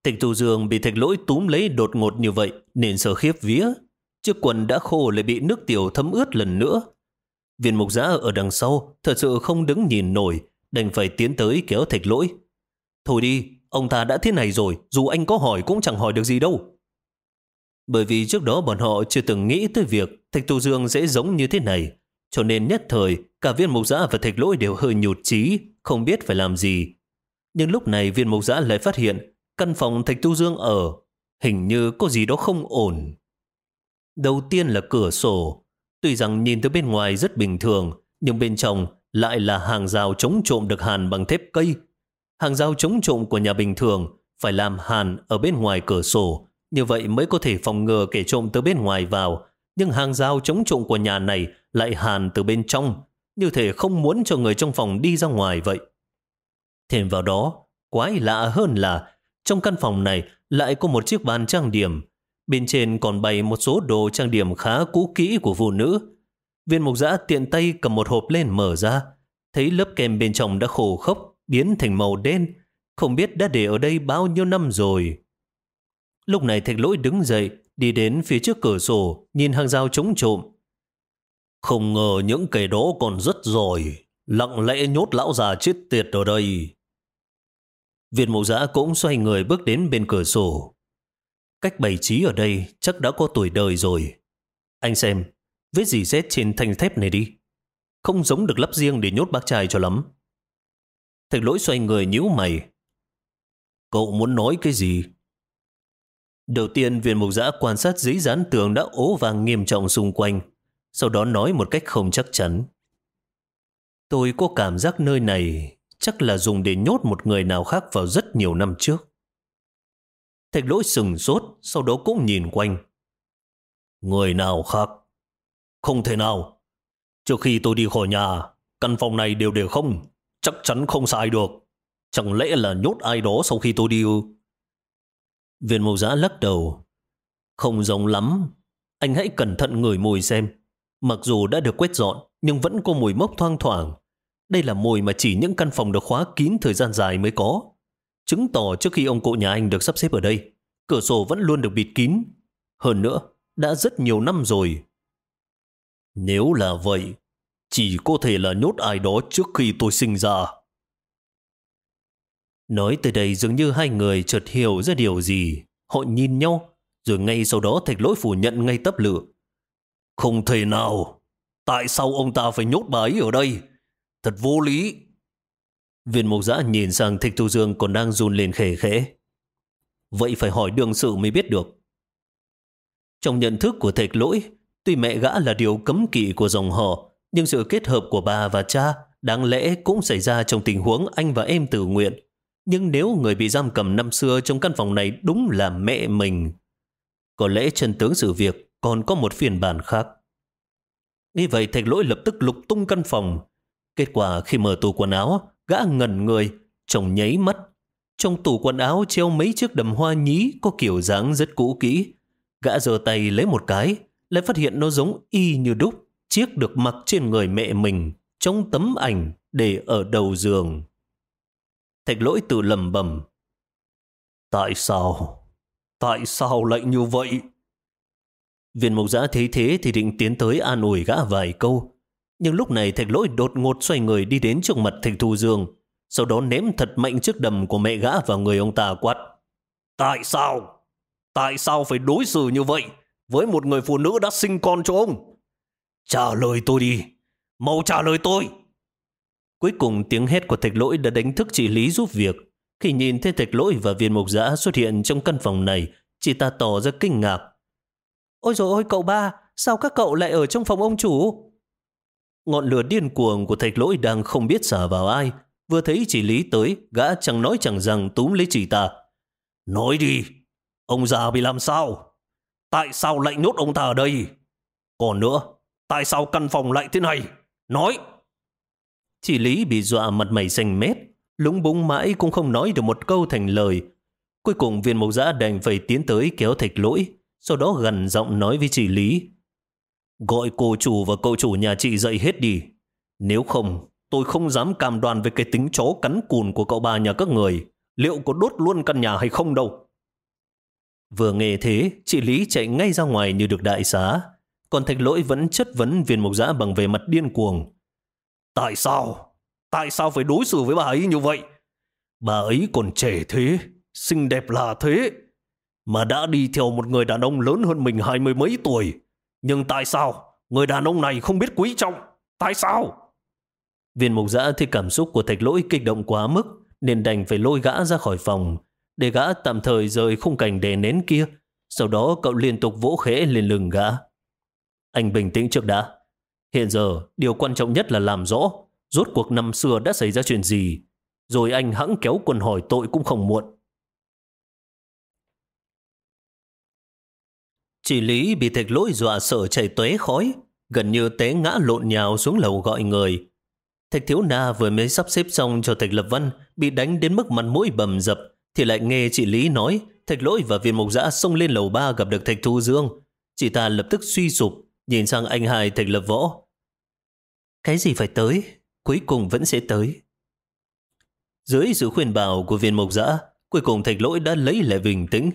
Thạch Thu Dương bị Thạch Lỗi túm lấy đột ngột như vậy nên sợ khiếp vía. Chiếc quần đã khô lại bị nước tiểu thấm ướt lần nữa. Viên mục giã ở đằng sau thật sự không đứng nhìn nổi, đành phải tiến tới kéo thạch lỗi. Thôi đi, ông ta đã thế này rồi, dù anh có hỏi cũng chẳng hỏi được gì đâu. Bởi vì trước đó bọn họ chưa từng nghĩ tới việc Thạch Tu Dương sẽ giống như thế này, cho nên nhất thời cả viên mục giã và thạch lỗi đều hơi nhụt chí, không biết phải làm gì. Nhưng lúc này viên mục giã lại phát hiện căn phòng Thạch Tu Dương ở hình như có gì đó không ổn. Đầu tiên là cửa sổ, Tuy rằng nhìn từ bên ngoài rất bình thường, nhưng bên trong lại là hàng rào chống trộm được hàn bằng thép cây. Hàng rào chống trộm của nhà bình thường phải làm hàn ở bên ngoài cửa sổ, như vậy mới có thể phòng ngừa kẻ trộm từ bên ngoài vào. Nhưng hàng rào chống trộm của nhà này lại hàn từ bên trong, như thể không muốn cho người trong phòng đi ra ngoài vậy. Thêm vào đó, quái lạ hơn là trong căn phòng này lại có một chiếc bàn trang điểm Bên trên còn bày một số đồ trang điểm khá cũ kỹ của phụ nữ. Viên mục giã tiện tay cầm một hộp lên mở ra. Thấy lớp kem bên trong đã khổ khốc, biến thành màu đen. Không biết đã để ở đây bao nhiêu năm rồi. Lúc này thạch lỗi đứng dậy, đi đến phía trước cửa sổ, nhìn hàng rào chống trộm. Không ngờ những kẻ đó còn rất giỏi, lặng lẽ nhốt lão già chết tiệt ở đây. Việt mộ giã cũng xoay người bước đến bên cửa sổ. Cách bày trí ở đây chắc đã có tuổi đời rồi. Anh xem, viết gì rết trên thanh thép này đi. Không giống được lắp riêng để nhốt bác trai cho lắm. Thạch lỗi xoay người nhíu mày. Cậu muốn nói cái gì? Đầu tiên viên mục giã quan sát giấy dán tường đã ố vàng nghiêm trọng xung quanh. Sau đó nói một cách không chắc chắn. Tôi có cảm giác nơi này chắc là dùng để nhốt một người nào khác vào rất nhiều năm trước. Thạch lỗi sừng sốt, sau đó cũng nhìn quanh. Người nào khác? Không thể nào. Trước khi tôi đi khỏi nhà, căn phòng này đều đều không. Chắc chắn không sai được. Chẳng lẽ là nhốt ai đó sau khi tôi đi ư? Viên mẫu giã lắc đầu. Không giống lắm. Anh hãy cẩn thận ngửi mùi xem. Mặc dù đã được quét dọn, nhưng vẫn có mùi mốc thoang thoảng. Đây là mùi mà chỉ những căn phòng được khóa kín thời gian dài mới có chứng tỏ trước khi ông cụ nhà anh được sắp xếp ở đây, cửa sổ vẫn luôn được bịt kín. Hơn nữa, đã rất nhiều năm rồi. Nếu là vậy, chỉ có thể là nhốt ai đó trước khi tôi sinh ra. Nói tới đây dường như hai người chợt hiểu ra điều gì. Họ nhìn nhau, rồi ngay sau đó thạch lỗi phủ nhận ngay tấp lửa. Không thể nào. Tại sao ông ta phải nhốt bà ấy ở đây? thật vô lý. Viên mục giã nhìn sang Thịch Thu Dương còn đang run lên khề khẽ. Vậy phải hỏi đường sự mới biết được. Trong nhận thức của thạch lỗi, tuy mẹ gã là điều cấm kỵ của dòng họ, nhưng sự kết hợp của bà và cha đáng lẽ cũng xảy ra trong tình huống anh và em tự nguyện. Nhưng nếu người bị giam cầm năm xưa trong căn phòng này đúng là mẹ mình, có lẽ chân tướng sự việc còn có một phiên bản khác. Như vậy thạch lỗi lập tức lục tung căn phòng. Kết quả khi mở tủ quần áo, gã ngẩn người, trông nháy mắt. Trong tủ quần áo treo mấy chiếc đầm hoa nhí có kiểu dáng rất cũ kỹ. Gã giơ tay lấy một cái, lại phát hiện nó giống y như đúc, chiếc được mặc trên người mẹ mình trong tấm ảnh để ở đầu giường. Thạch lỗi tự lầm bầm. Tại sao? Tại sao lại như vậy? Viên mục giã thấy thế thì định tiến tới an ủi gã vài câu. Nhưng lúc này thạch lỗi đột ngột xoay người đi đến trước mặt thạch thu dương. Sau đó ném thật mạnh chiếc đầm của mẹ gã vào người ông ta quát. Tại sao? Tại sao phải đối xử như vậy với một người phụ nữ đã sinh con cho ông? Trả lời tôi đi. Mau trả lời tôi. Cuối cùng tiếng hét của thạch lỗi đã đánh thức chị Lý giúp việc. Khi nhìn thấy thạch lỗi và viên mục giã xuất hiện trong căn phòng này, chị ta tỏ ra kinh ngạc. Ôi dồi ôi cậu ba, sao các cậu lại ở trong phòng ông chủ? Ngọn lửa điên cuồng của thạch lỗi đang không biết xả vào ai. Vừa thấy chị Lý tới, gã chẳng nói chẳng rằng túm lấy chị ta. Nói đi, ông già bị làm sao? Tại sao lại nhốt ông ta ở đây? Còn nữa, tại sao căn phòng lại thế này? Nói! Chị Lý bị dọa mặt mày xanh mét, lúng búng mãi cũng không nói được một câu thành lời. Cuối cùng viên mộc giã đành phải tiến tới kéo thạch lỗi, sau đó gần giọng nói với chị Lý. Gọi cô chủ và cậu chủ nhà chị dậy hết đi. Nếu không, tôi không dám cam đoan với cái tính chó cắn cùn của cậu bà nhà các người. Liệu có đốt luôn căn nhà hay không đâu? Vừa nghe thế, chị Lý chạy ngay ra ngoài như được đại xá. Còn thạch lỗi vẫn chất vấn viên mục giã bằng về mặt điên cuồng. Tại sao? Tại sao phải đối xử với bà ấy như vậy? Bà ấy còn trẻ thế, xinh đẹp là thế, mà đã đi theo một người đàn ông lớn hơn mình hai mươi mấy tuổi. Nhưng tại sao người đàn ông này không biết quý trọng? Tại sao? Viên mục giã thì cảm xúc của thạch lỗi kích động quá mức, nên đành phải lôi gã ra khỏi phòng, để gã tạm thời rời khung cảnh đè nén kia. Sau đó cậu liên tục vỗ khẽ lên lưng gã. Anh bình tĩnh trước đã. Hiện giờ, điều quan trọng nhất là làm rõ rốt cuộc năm xưa đã xảy ra chuyện gì, rồi anh hãng kéo quần hỏi tội cũng không muộn. Chỉ Lý bị thạch lỗi dọa sợ chảy tuế khói, gần như té ngã lộn nhào xuống lầu gọi người. Thạch Thiếu Na vừa mới sắp xếp xong cho Thạch Lập Văn bị đánh đến mức mặt mũi bầm dập, thì lại nghe chị Lý nói Thạch Lỗi và viên mục giã xông lên lầu ba gặp được Thạch Thu Dương. Chị ta lập tức suy sụp, nhìn sang anh hai Thạch Lập Võ. Cái gì phải tới, cuối cùng vẫn sẽ tới. Dưới sự khuyên bảo của viên mục giã, cuối cùng Thạch Lỗi đã lấy lại bình tĩnh.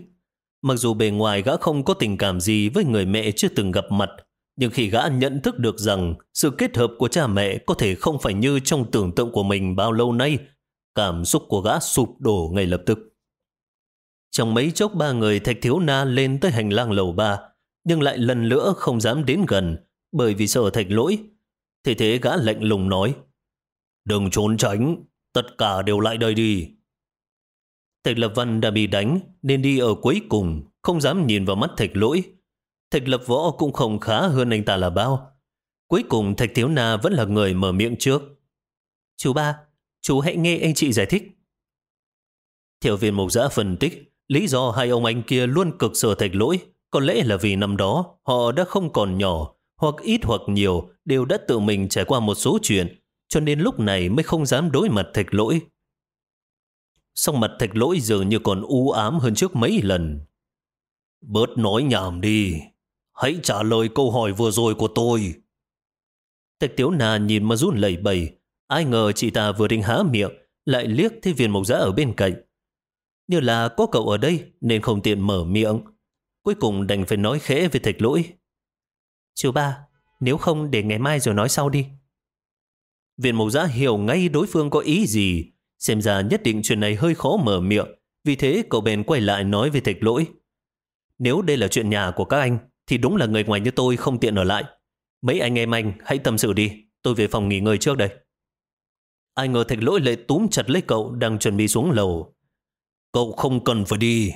Mặc dù bề ngoài gã không có tình cảm gì với người mẹ chưa từng gặp mặt, nhưng khi gã nhận thức được rằng sự kết hợp của cha mẹ có thể không phải như trong tưởng tượng của mình bao lâu nay, cảm xúc của gã sụp đổ ngay lập tức. Trong mấy chốc ba người thạch thiếu na lên tới hành lang lầu ba, nhưng lại lần nữa không dám đến gần bởi vì sợ thạch lỗi. Thế thế gã lạnh lùng nói, đừng trốn tránh, tất cả đều lại đây đi. Thạch Lập Văn đã bị đánh nên đi ở cuối cùng, không dám nhìn vào mắt thạch lỗi. Thạch Lập Võ cũng không khá hơn anh ta là bao. Cuối cùng Thạch Thiếu Na vẫn là người mở miệng trước. Chú ba, chú hãy nghe anh chị giải thích. Theo viên mục giã phân tích, lý do hai ông anh kia luôn cực sở thạch lỗi có lẽ là vì năm đó họ đã không còn nhỏ, hoặc ít hoặc nhiều đều đã tự mình trải qua một số chuyện, cho nên lúc này mới không dám đối mặt thạch lỗi. Song mặt thạch lỗi dường như còn u ám hơn trước mấy lần. Bớt nói nhảm đi, hãy trả lời câu hỏi vừa rồi của tôi. Thạch tiếu nà nhìn mà run lẩy bẩy, ai ngờ chị ta vừa định há miệng, lại liếc thấy viên mộc giã ở bên cạnh. Như là có cậu ở đây nên không tiện mở miệng. Cuối cùng đành phải nói khẽ về thạch lỗi. Chú ba, nếu không để ngày mai rồi nói sau đi. Viện mộc giã hiểu ngay đối phương có ý gì, xem ra nhất định chuyện này hơi khó mở miệng, vì thế cậu bèn quay lại nói về thạch lỗi. Nếu đây là chuyện nhà của các anh, thì đúng là người ngoài như tôi không tiện ở lại. Mấy anh em anh hãy tâm sự đi, tôi về phòng nghỉ ngơi trước đây. Ai ngờ thạch lỗi lại túm chặt lấy cậu đang chuẩn bị xuống lầu. Cậu không cần phải đi.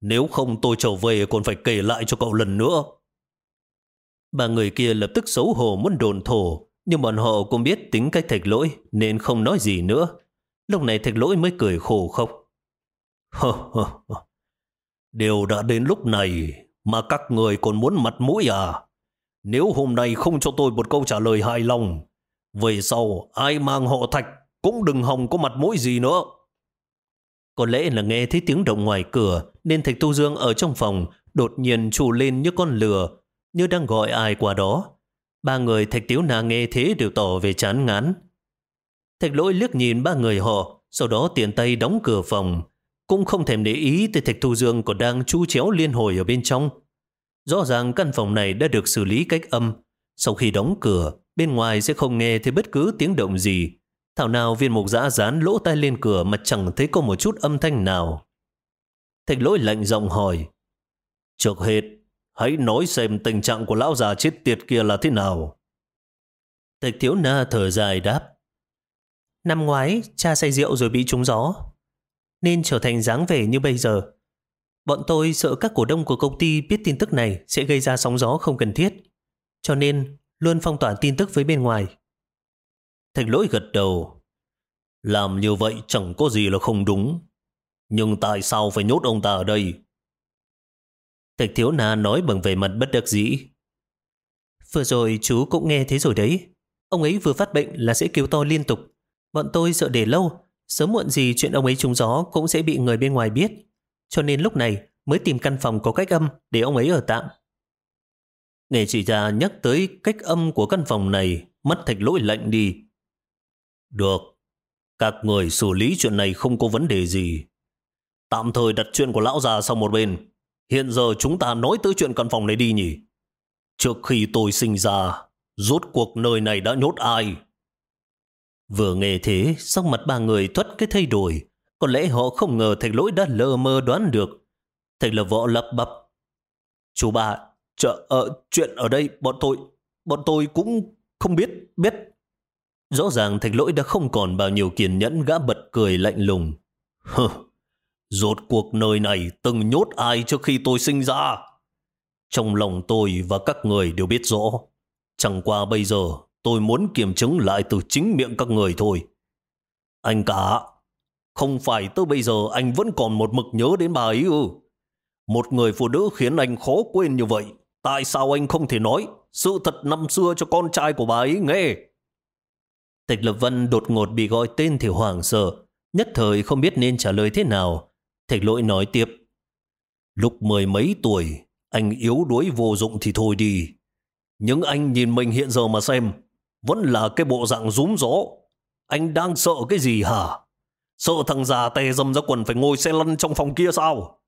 Nếu không tôi trở về còn phải kể lại cho cậu lần nữa. Ba người kia lập tức xấu hổ muốn đồn thổ, nhưng bọn họ cũng biết tính cách thạch lỗi nên không nói gì nữa. Lúc này thạch lỗi mới cười khổ khóc. Đều đã đến lúc này mà các người còn muốn mặt mũi à? Nếu hôm nay không cho tôi một câu trả lời hài lòng, về sau ai mang họ thạch cũng đừng hòng có mặt mũi gì nữa. Có lẽ là nghe thấy tiếng động ngoài cửa nên Thạch Tu Dương ở trong phòng đột nhiên trù lên như con lừa, như đang gọi ai qua đó. Ba người Thạch Tiếu Na nghe thế đều tỏ về chán ngán. Thạch lỗi liếc nhìn ba người họ, sau đó tiền tay đóng cửa phòng, cũng không thèm để ý tới Thạch thu Dương còn đang chu chéo liên hồi ở bên trong. Rõ ràng căn phòng này đã được xử lý cách âm. Sau khi đóng cửa, bên ngoài sẽ không nghe thấy bất cứ tiếng động gì. Thảo nào viên mục giã dán lỗ tai lên cửa mà chẳng thấy có một chút âm thanh nào. Thạch lỗi lạnh giọng hỏi. Trước hết, hãy nói xem tình trạng của lão già chết tiệt kia là thế nào. Thạch thiếu na thở dài đáp. Năm ngoái, cha say rượu rồi bị trúng gió. Nên trở thành dáng vẻ như bây giờ. Bọn tôi sợ các cổ đông của công ty biết tin tức này sẽ gây ra sóng gió không cần thiết. Cho nên luôn phong tỏa tin tức với bên ngoài. Thạch lỗi gật đầu. Làm như vậy chẳng có gì là không đúng. Nhưng tại sao phải nhốt ông ta ở đây? Thạch thiếu na nói bằng vẻ mặt bất đắc dĩ. Vừa rồi chú cũng nghe thế rồi đấy. Ông ấy vừa phát bệnh là sẽ kêu to liên tục. Bọn tôi sợ để lâu, sớm muộn gì chuyện ông ấy trúng gió cũng sẽ bị người bên ngoài biết. Cho nên lúc này mới tìm căn phòng có cách âm để ông ấy ở tạm. Nghe chị già nhắc tới cách âm của căn phòng này, mắt thạch lỗi lạnh đi. Được, các người xử lý chuyện này không có vấn đề gì. Tạm thời đặt chuyện của lão già sang một bên. Hiện giờ chúng ta nói tới chuyện căn phòng này đi nhỉ. Trước khi tôi sinh ra, rốt cuộc nơi này đã nhốt ai? Vừa nghe thế, sắc mặt ba người thoát cái thay đổi. Có lẽ họ không ngờ thạch lỗi đã lờ mơ đoán được. Thạch là võ lập bập. Chú bà, chợ, ờ, chuyện ở đây bọn tôi, bọn tôi cũng không biết, biết. Rõ ràng thạch lỗi đã không còn bao nhiêu kiên nhẫn gã bật cười lạnh lùng. Hừ, rốt cuộc nơi này từng nhốt ai trước khi tôi sinh ra. Trong lòng tôi và các người đều biết rõ. Chẳng qua bây giờ tôi muốn kiểm chứng lại từ chính miệng các người thôi. Anh cả, không phải tới bây giờ anh vẫn còn một mực nhớ đến bà ấy ư. Một người phụ nữ khiến anh khó quên như vậy. Tại sao anh không thể nói sự thật năm xưa cho con trai của bà ấy nghe? Tịch Lập Vân đột ngột bị gọi tên thì hoảng sợ, nhất thời không biết nên trả lời thế nào. Thạch lỗi nói tiếp. Lúc mười mấy tuổi, anh yếu đuối vô dụng thì thôi đi. Nhưng anh nhìn mình hiện giờ mà xem, vẫn là cái bộ dạng rúm gió. Anh đang sợ cái gì hả? Sợ thằng già tè dầm ra quần phải ngồi xe lăn trong phòng kia sao?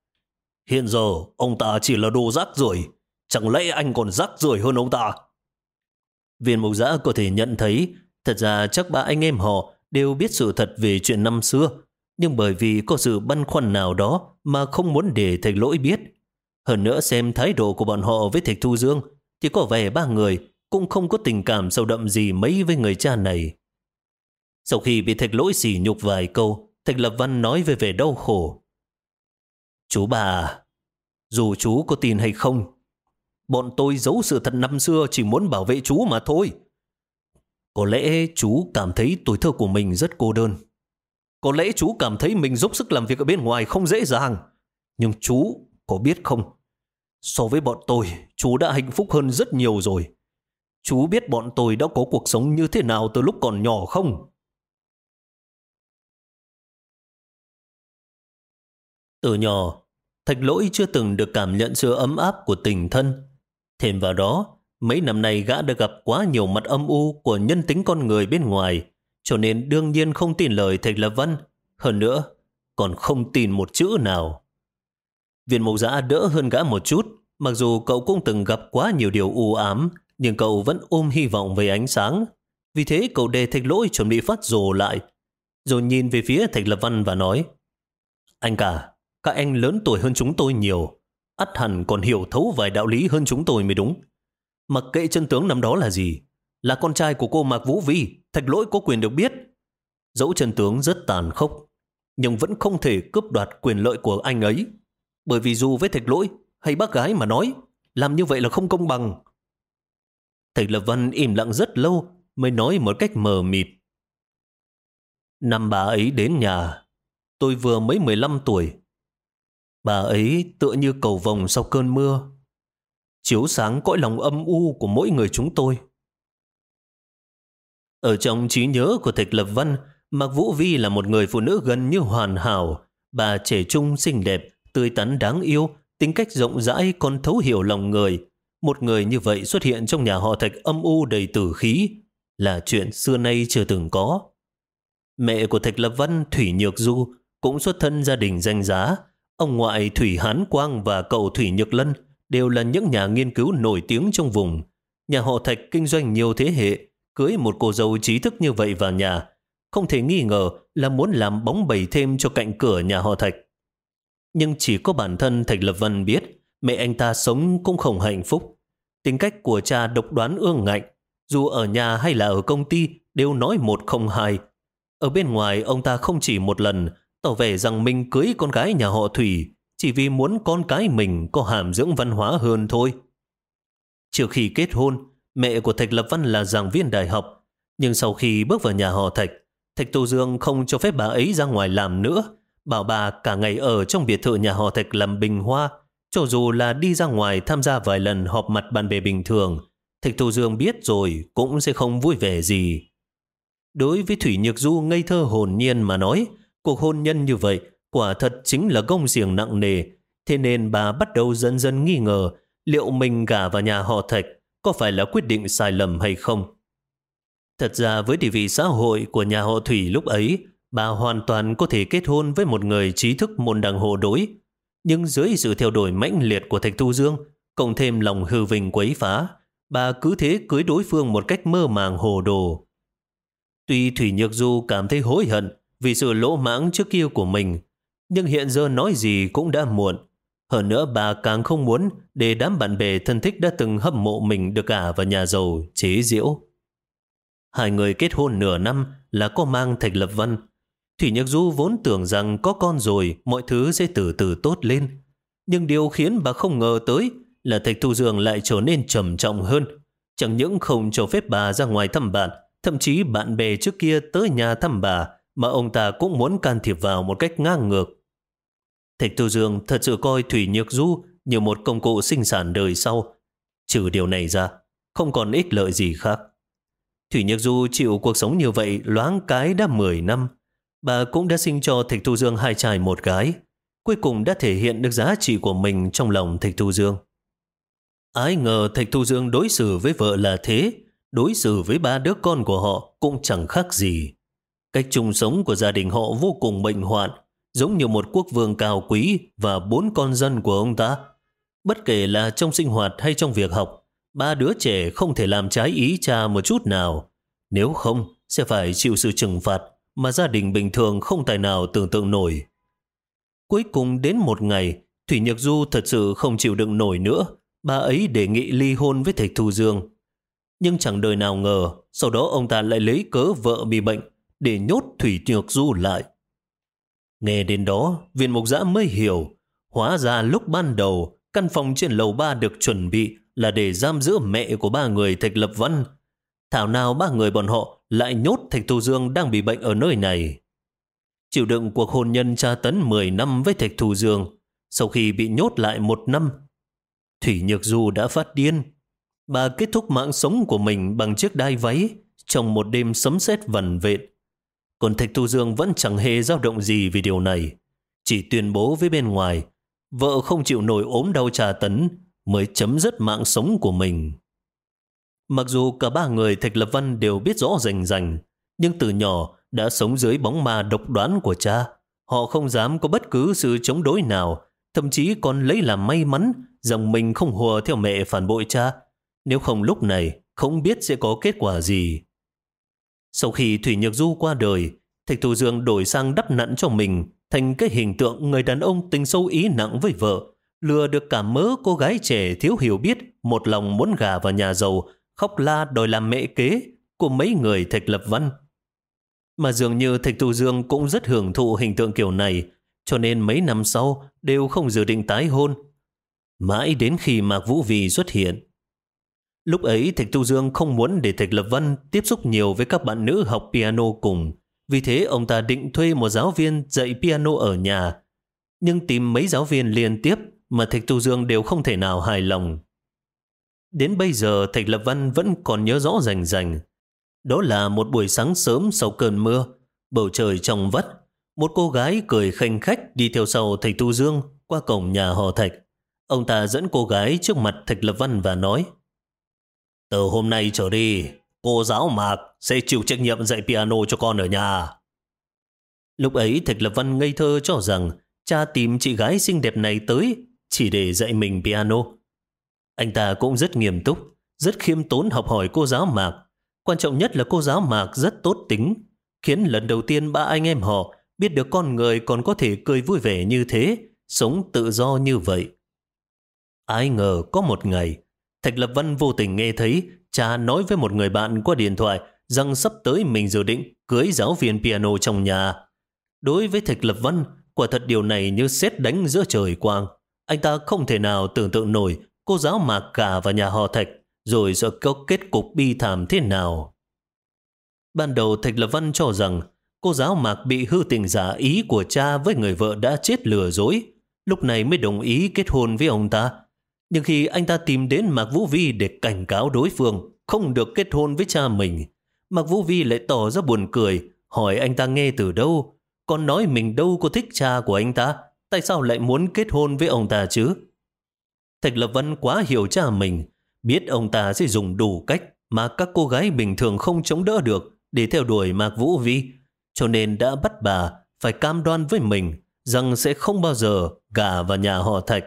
Hiện giờ, ông ta chỉ là đồ rác rưởi Chẳng lẽ anh còn rác rưởi hơn ông ta? Viên mục giã có thể nhận thấy Thật ra chắc ba anh em họ đều biết sự thật về chuyện năm xưa, nhưng bởi vì có sự băn khoăn nào đó mà không muốn để thạch lỗi biết. Hơn nữa xem thái độ của bọn họ với thạch Thu Dương, thì có vẻ ba người cũng không có tình cảm sâu đậm gì mấy với người cha này. Sau khi bị thạch lỗi xỉ nhục vài câu, thạch lập văn nói về vẻ đau khổ. Chú bà, dù chú có tin hay không, bọn tôi giấu sự thật năm xưa chỉ muốn bảo vệ chú mà thôi. Có lẽ chú cảm thấy tuổi thơ của mình rất cô đơn. Có lẽ chú cảm thấy mình giúp sức làm việc ở bên ngoài không dễ dàng. Nhưng chú có biết không? So với bọn tôi, chú đã hạnh phúc hơn rất nhiều rồi. Chú biết bọn tôi đã có cuộc sống như thế nào từ lúc còn nhỏ không? Từ nhỏ, Thạch Lỗi chưa từng được cảm nhận sự ấm áp của tình thân. Thêm vào đó, Mấy năm nay gã đã gặp quá nhiều mặt âm u của nhân tính con người bên ngoài, cho nên đương nhiên không tin lời Thạch Lập Văn. Hơn nữa, còn không tin một chữ nào. Viên mộc giã đỡ hơn gã một chút, mặc dù cậu cũng từng gặp quá nhiều điều u ám, nhưng cậu vẫn ôm hy vọng về ánh sáng. Vì thế cậu đề thạch lỗi chuẩn bị phát rồ lại, rồi nhìn về phía Thạch Lập Văn và nói Anh cả, các anh lớn tuổi hơn chúng tôi nhiều, ắt hẳn còn hiểu thấu vài đạo lý hơn chúng tôi mới đúng. Mặc kệ chân tướng năm đó là gì, là con trai của cô Mạc Vũ Vi, thạch lỗi có quyền được biết. Dẫu chân tướng rất tàn khốc, nhưng vẫn không thể cướp đoạt quyền lợi của anh ấy. Bởi vì dù với thạch lỗi hay bác gái mà nói, làm như vậy là không công bằng. Thạch Lập Văn im lặng rất lâu mới nói một cách mờ mịt. Năm bà ấy đến nhà, tôi vừa mới 15 tuổi. Bà ấy tựa như cầu vồng sau cơn mưa, chiếu sáng cõi lòng âm u của mỗi người chúng tôi. Ở trong trí nhớ của Thạch Lập Văn, Mạc Vũ Vi là một người phụ nữ gần như hoàn hảo. Bà trẻ trung, xinh đẹp, tươi tắn đáng yêu, tính cách rộng rãi còn thấu hiểu lòng người. Một người như vậy xuất hiện trong nhà họ Thạch âm u đầy tử khí là chuyện xưa nay chưa từng có. Mẹ của Thạch Lập Văn, Thủy Nhược Du, cũng xuất thân gia đình danh giá. Ông ngoại Thủy Hán Quang và cậu Thủy Nhược Lân đều là những nhà nghiên cứu nổi tiếng trong vùng. Nhà họ Thạch kinh doanh nhiều thế hệ, cưới một cô dâu trí thức như vậy vào nhà, không thể nghi ngờ là muốn làm bóng bẩy thêm cho cạnh cửa nhà họ Thạch. Nhưng chỉ có bản thân Thạch Lập Văn biết mẹ anh ta sống cũng không hạnh phúc. Tính cách của cha độc đoán ương ngạnh, dù ở nhà hay là ở công ty đều nói một không hai. Ở bên ngoài ông ta không chỉ một lần tỏ vẻ rằng mình cưới con gái nhà họ Thủy chỉ vì muốn con cái mình có hàm dưỡng văn hóa hơn thôi. Trước khi kết hôn, mẹ của Thạch Lập Văn là giảng viên đại học, nhưng sau khi bước vào nhà họ Thạch, Thạch Tô Dương không cho phép bà ấy ra ngoài làm nữa, bảo bà cả ngày ở trong biệt thự nhà họ Thạch làm bình hoa, cho dù là đi ra ngoài tham gia vài lần họp mặt bạn bè bình thường, Thạch Thu Dương biết rồi cũng sẽ không vui vẻ gì. Đối với Thủy Nhược Du ngây thơ hồn nhiên mà nói, cuộc hôn nhân như vậy quả thật chính là công xiềng nặng nề, thế nên bà bắt đầu dần dần nghi ngờ liệu mình gả vào nhà họ Thạch có phải là quyết định sai lầm hay không. Thật ra với địa vị xã hội của nhà họ Thủy lúc ấy, bà hoàn toàn có thể kết hôn với một người trí thức môn đăng hồ đối. Nhưng dưới sự theo đuổi mãnh liệt của Thạch Thu Dương, cộng thêm lòng hư vinh quấy phá, bà cứ thế cưới đối phương một cách mơ màng hồ đồ. Tuy Thủy Nhược Du cảm thấy hối hận vì sự lỗ mãng trước kia của mình, nhưng hiện giờ nói gì cũng đã muộn. Hơn nữa bà càng không muốn để đám bạn bè thân thích đã từng hâm mộ mình được cả vào nhà giàu chế diễu. Hai người kết hôn nửa năm là có mang Thạch Lập Văn. Thủy Nhược Du vốn tưởng rằng có con rồi mọi thứ sẽ từ từ tốt lên. Nhưng điều khiến bà không ngờ tới là Thạch Thu Dương lại trở nên trầm trọng hơn. Chẳng những không cho phép bà ra ngoài thăm bạn, thậm chí bạn bè trước kia tới nhà thăm bà mà ông ta cũng muốn can thiệp vào một cách ngang ngược. Thạch Thu Dương thật sự coi Thủy Nhược Du như một công cụ sinh sản đời sau. Trừ điều này ra, không còn ích lợi gì khác. Thủy Nhược Du chịu cuộc sống như vậy loáng cái đã 10 năm. Bà cũng đã sinh cho Thạch Thu Dương hai trai một gái. Cuối cùng đã thể hiện được giá trị của mình trong lòng Thạch Thu Dương. Ai ngờ Thạch Thu Dương đối xử với vợ là thế, đối xử với ba đứa con của họ cũng chẳng khác gì. Cách chung sống của gia đình họ vô cùng bệnh hoạn, giống như một quốc vương cao quý và bốn con dân của ông ta. Bất kể là trong sinh hoạt hay trong việc học, ba đứa trẻ không thể làm trái ý cha một chút nào. Nếu không, sẽ phải chịu sự trừng phạt mà gia đình bình thường không tài nào tưởng tượng nổi. Cuối cùng đến một ngày, Thủy Nhược Du thật sự không chịu đựng nổi nữa. Bà ấy đề nghị ly hôn với Thạch Thu Dương. Nhưng chẳng đời nào ngờ, sau đó ông ta lại lấy cớ vợ bị bệnh để nhốt Thủy Nhược Du lại. Nghe đến đó, viên mục giã mới hiểu. Hóa ra lúc ban đầu, căn phòng trên lầu ba được chuẩn bị là để giam giữ mẹ của ba người Thạch Lập Văn. Thảo nào ba người bọn họ lại nhốt Thạch Thù Dương đang bị bệnh ở nơi này. Chịu đựng cuộc hôn nhân tra tấn 10 năm với Thạch Thù Dương, sau khi bị nhốt lại một năm, Thủy Nhược Du đã phát điên. Bà kết thúc mạng sống của mình bằng chiếc đai váy trong một đêm sấm sét vần vện. Còn Thạch Thu Dương vẫn chẳng hề dao động gì vì điều này. Chỉ tuyên bố với bên ngoài, vợ không chịu nổi ốm đau trà tấn mới chấm dứt mạng sống của mình. Mặc dù cả ba người Thạch Lập Văn đều biết rõ rành rành, nhưng từ nhỏ đã sống dưới bóng ma độc đoán của cha. Họ không dám có bất cứ sự chống đối nào, thậm chí còn lấy làm may mắn rằng mình không hùa theo mẹ phản bội cha. Nếu không lúc này, không biết sẽ có kết quả gì. Sau khi Thủy Nhược Du qua đời, Thạch Thủ Dương đổi sang đắp nặn cho mình thành cái hình tượng người đàn ông tình sâu ý nặng với vợ, lừa được cả mớ cô gái trẻ thiếu hiểu biết, một lòng muốn gà vào nhà giàu, khóc la đòi làm mẹ kế của mấy người Thạch Lập Văn. Mà dường như Thạch Tu Dương cũng rất hưởng thụ hình tượng kiểu này, cho nên mấy năm sau đều không dự định tái hôn. Mãi đến khi Mạc Vũ Vì xuất hiện. Lúc ấy Thạch Tu Dương không muốn để Thạch Lập Văn tiếp xúc nhiều với các bạn nữ học piano cùng, vì thế ông ta định thuê một giáo viên dạy piano ở nhà. Nhưng tìm mấy giáo viên liên tiếp mà Thạch Tu Dương đều không thể nào hài lòng. Đến bây giờ Thạch Lập Văn vẫn còn nhớ rõ rành rành. Đó là một buổi sáng sớm sau cơn mưa, bầu trời trong vắt. Một cô gái cười khanh khách đi theo sau Thạch Tu Dương qua cổng nhà họ Thạch. Ông ta dẫn cô gái trước mặt Thạch Lập Văn và nói Từ hôm nay trở đi, cô giáo Mạc sẽ chịu trách nhiệm dạy piano cho con ở nhà. Lúc ấy Thạch Lập Văn ngây thơ cho rằng cha tìm chị gái xinh đẹp này tới chỉ để dạy mình piano. Anh ta cũng rất nghiêm túc, rất khiêm tốn học hỏi cô giáo Mạc. Quan trọng nhất là cô giáo Mạc rất tốt tính, khiến lần đầu tiên ba anh em họ biết được con người còn có thể cười vui vẻ như thế, sống tự do như vậy. Ai ngờ có một ngày, Thạch Lập Văn vô tình nghe thấy cha nói với một người bạn qua điện thoại rằng sắp tới mình dự định cưới giáo viên piano trong nhà. Đối với Thạch Lập Văn, quả thật điều này như xét đánh giữa trời quang. Anh ta không thể nào tưởng tượng nổi cô giáo mạc cả và nhà họ Thạch rồi sẽ có kết cục bi thảm thế nào. Ban đầu Thạch Lập Văn cho rằng cô giáo mạc bị hư tình giả ý của cha với người vợ đã chết lừa dối, lúc này mới đồng ý kết hôn với ông ta. Nhưng khi anh ta tìm đến Mạc Vũ Vi để cảnh cáo đối phương không được kết hôn với cha mình, Mạc Vũ Vi lại tỏ ra buồn cười, hỏi anh ta nghe từ đâu, còn nói mình đâu có thích cha của anh ta, tại sao lại muốn kết hôn với ông ta chứ? Thạch Lập Văn quá hiểu cha mình, biết ông ta sẽ dùng đủ cách mà các cô gái bình thường không chống đỡ được để theo đuổi Mạc Vũ Vi, cho nên đã bắt bà phải cam đoan với mình rằng sẽ không bao giờ gả vào nhà họ Thạch.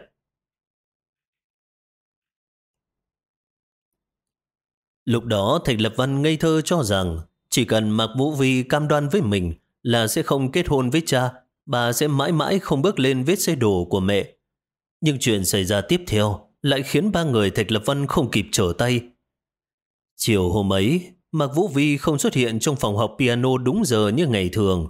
Lúc đó Thạch Lập Văn ngây thơ cho rằng chỉ cần Mạc Vũ Vi cam đoan với mình là sẽ không kết hôn với cha, bà sẽ mãi mãi không bước lên vết xe đổ của mẹ. Nhưng chuyện xảy ra tiếp theo lại khiến ba người Thạch Lập Văn không kịp trở tay. Chiều hôm ấy, Mạc Vũ Vi không xuất hiện trong phòng học piano đúng giờ như ngày thường.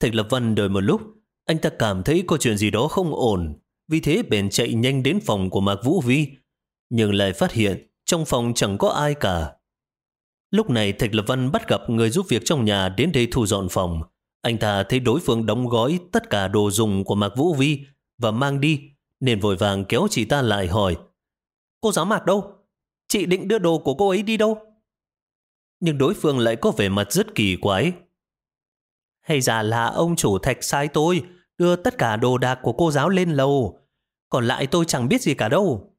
Thạch Lập Văn đợi một lúc, anh ta cảm thấy có chuyện gì đó không ổn, vì thế bèn chạy nhanh đến phòng của Mạc Vũ Vi, nhưng lại phát hiện trong phòng chẳng có ai cả. Lúc này Thạch Lập Văn bắt gặp người giúp việc trong nhà đến đây thu dọn phòng. Anh ta thấy đối phương đóng gói tất cả đồ dùng của Mạc Vũ Vi và mang đi, nên vội vàng kéo chị ta lại hỏi Cô giáo Mạc đâu? Chị định đưa đồ của cô ấy đi đâu? Nhưng đối phương lại có vẻ mặt rất kỳ quái. Hay giả là ông chủ Thạch sai tôi đưa tất cả đồ đạc của cô giáo lên lầu. Còn lại tôi chẳng biết gì cả đâu.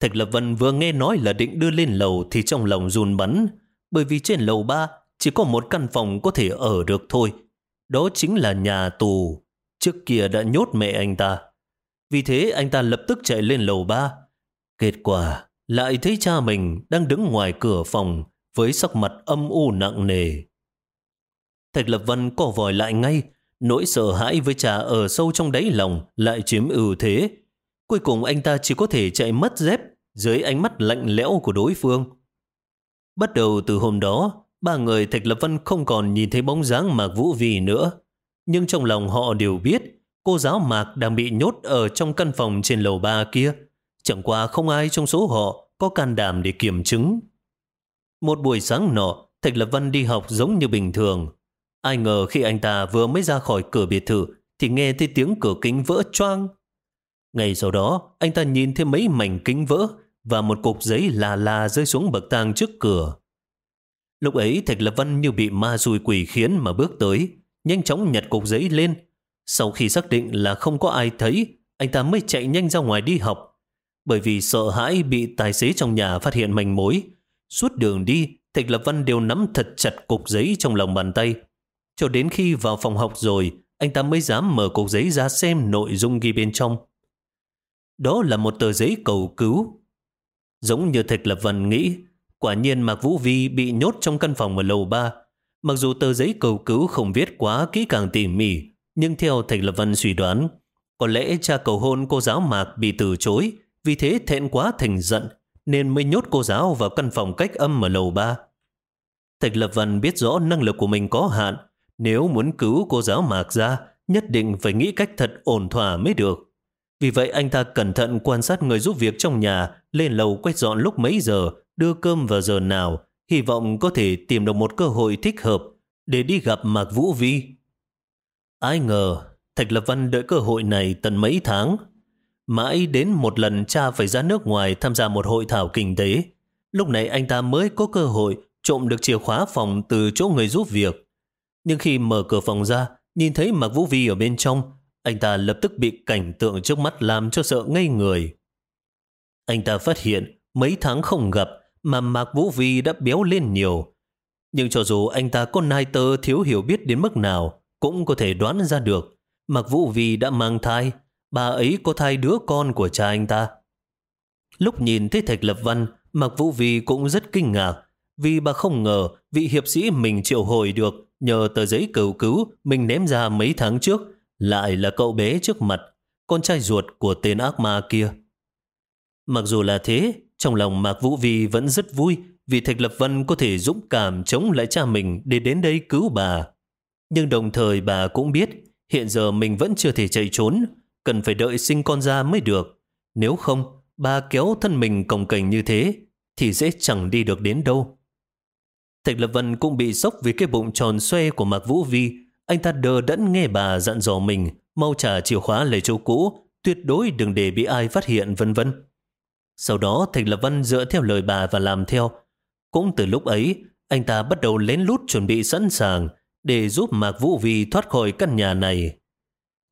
Thạch Lập Vân vừa nghe nói là định đưa lên lầu thì trong lòng run bắn, bởi vì trên lầu ba chỉ có một căn phòng có thể ở được thôi. Đó chính là nhà tù. Trước kia đã nhốt mẹ anh ta. Vì thế anh ta lập tức chạy lên lầu ba. Kết quả lại thấy cha mình đang đứng ngoài cửa phòng với sắc mặt âm u nặng nề. Thạch Lập Vân co vòi lại ngay, nỗi sợ hãi với cha ở sâu trong đáy lòng lại chiếm ưu thế, Cuối cùng anh ta chỉ có thể chạy mất dép dưới ánh mắt lạnh lẽo của đối phương. Bắt đầu từ hôm đó, ba người Thạch Lập Văn không còn nhìn thấy bóng dáng Mạc Vũ vì nữa. Nhưng trong lòng họ đều biết cô giáo Mạc đang bị nhốt ở trong căn phòng trên lầu ba kia. Chẳng qua không ai trong số họ có can đảm để kiểm chứng. Một buổi sáng nọ, Thạch Lập Văn đi học giống như bình thường. Ai ngờ khi anh ta vừa mới ra khỏi cửa biệt thự thì nghe thấy tiếng cửa kính vỡ choang Ngày sau đó, anh ta nhìn thấy mấy mảnh kính vỡ và một cục giấy là là rơi xuống bậc thang trước cửa. Lúc ấy Thạch Lập Văn như bị ma rùi quỷ khiến mà bước tới, nhanh chóng nhặt cục giấy lên. Sau khi xác định là không có ai thấy, anh ta mới chạy nhanh ra ngoài đi học. Bởi vì sợ hãi bị tài xế trong nhà phát hiện manh mối. Suốt đường đi, Thạch Lập Văn đều nắm thật chặt cục giấy trong lòng bàn tay. Cho đến khi vào phòng học rồi, anh ta mới dám mở cục giấy ra xem nội dung ghi bên trong. Đó là một tờ giấy cầu cứu. Giống như Thạch Lập Văn nghĩ, quả nhiên Mạc Vũ Vi bị nhốt trong căn phòng ở lầu 3. Mặc dù tờ giấy cầu cứu không viết quá kỹ càng tỉ mỉ, nhưng theo Thạch Lập Văn suy đoán, có lẽ cha cầu hôn cô giáo Mạc bị từ chối, vì thế thẹn quá thành giận, nên mới nhốt cô giáo vào căn phòng cách âm ở lầu 3. Thạch Lập Văn biết rõ năng lực của mình có hạn. Nếu muốn cứu cô giáo Mạc ra, nhất định phải nghĩ cách thật ổn thỏa mới được. Vì vậy anh ta cẩn thận quan sát người giúp việc trong nhà, lên lầu quét dọn lúc mấy giờ, đưa cơm vào giờ nào, hy vọng có thể tìm được một cơ hội thích hợp để đi gặp Mạc Vũ Vi. Ai ngờ, Thạch Lập Văn đợi cơ hội này tận mấy tháng. Mãi đến một lần cha phải ra nước ngoài tham gia một hội thảo kinh tế. Lúc này anh ta mới có cơ hội trộm được chìa khóa phòng từ chỗ người giúp việc. Nhưng khi mở cửa phòng ra, nhìn thấy Mạc Vũ Vi ở bên trong, anh ta lập tức bị cảnh tượng trước mắt làm cho sợ ngây người. Anh ta phát hiện mấy tháng không gặp mà Mạc Vũ Vi đã béo lên nhiều. Nhưng cho dù anh ta có nai tơ thiếu hiểu biết đến mức nào, cũng có thể đoán ra được Mặc Vũ Vi đã mang thai, bà ấy có thai đứa con của cha anh ta. Lúc nhìn thấy Thạch Lập Văn, Mặc Vũ Vi cũng rất kinh ngạc, vì bà không ngờ vị hiệp sĩ mình triệu hồi được nhờ tờ giấy cầu cứu mình ném ra mấy tháng trước lại là cậu bé trước mặt, con trai ruột của tên ác ma kia. Mặc dù là thế, trong lòng Mạc Vũ Vi vẫn rất vui vì Thạch Lập Văn có thể dũng cảm chống lại cha mình để đến đây cứu bà. Nhưng đồng thời bà cũng biết hiện giờ mình vẫn chưa thể chạy trốn, cần phải đợi sinh con ra mới được. Nếu không, bà kéo thân mình cồng cành như thế thì sẽ chẳng đi được đến đâu. Thạch Lập Văn cũng bị sốc vì cái bụng tròn xoe của Mạc Vũ Vi. Anh ta đờ đẫn nghe bà dặn dò mình mau trả chìa khóa lấy chỗ cũ, tuyệt đối đừng để bị ai phát hiện vân vân. Sau đó Thạch Lập Văn dựa theo lời bà và làm theo. Cũng từ lúc ấy, anh ta bắt đầu lén lút chuẩn bị sẵn sàng để giúp Mạc Vũ Vi thoát khỏi căn nhà này.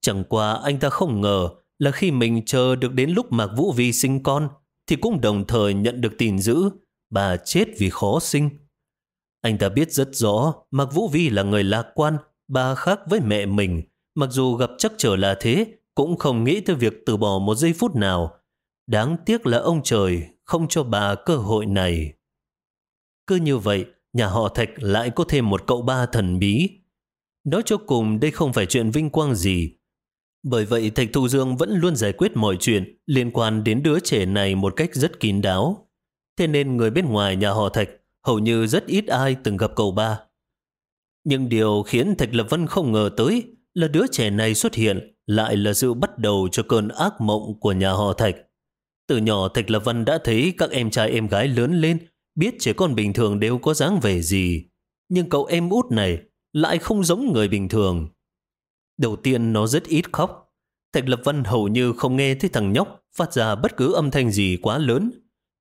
Chẳng qua anh ta không ngờ là khi mình chờ được đến lúc Mạc Vũ Vi sinh con, thì cũng đồng thời nhận được tin dữ bà chết vì khó sinh. Anh ta biết rất rõ Mạc Vũ Vi là người lạc quan, bà khác với mẹ mình. Mặc dù gặp chắc trở là thế, cũng không nghĩ tới việc từ bỏ một giây phút nào. Đáng tiếc là ông trời không cho bà cơ hội này. Cứ như vậy, nhà họ Thạch lại có thêm một cậu ba thần bí. Nói cho cùng đây không phải chuyện vinh quang gì. Bởi vậy Thạch Thu Dương vẫn luôn giải quyết mọi chuyện liên quan đến đứa trẻ này một cách rất kín đáo. Thế nên người bên ngoài nhà họ Thạch hầu như rất ít ai từng gặp cậu ba. Nhưng điều khiến Thạch Lập Văn không ngờ tới là đứa trẻ này xuất hiện lại là sự bắt đầu cho cơn ác mộng của nhà họ Thạch. Từ nhỏ Thạch Lập Văn đã thấy các em trai em gái lớn lên, biết trẻ con bình thường đều có dáng vẻ gì. Nhưng cậu em út này lại không giống người bình thường. Đầu tiên nó rất ít khóc. Thạch Lập Văn hầu như không nghe thấy thằng nhóc phát ra bất cứ âm thanh gì quá lớn.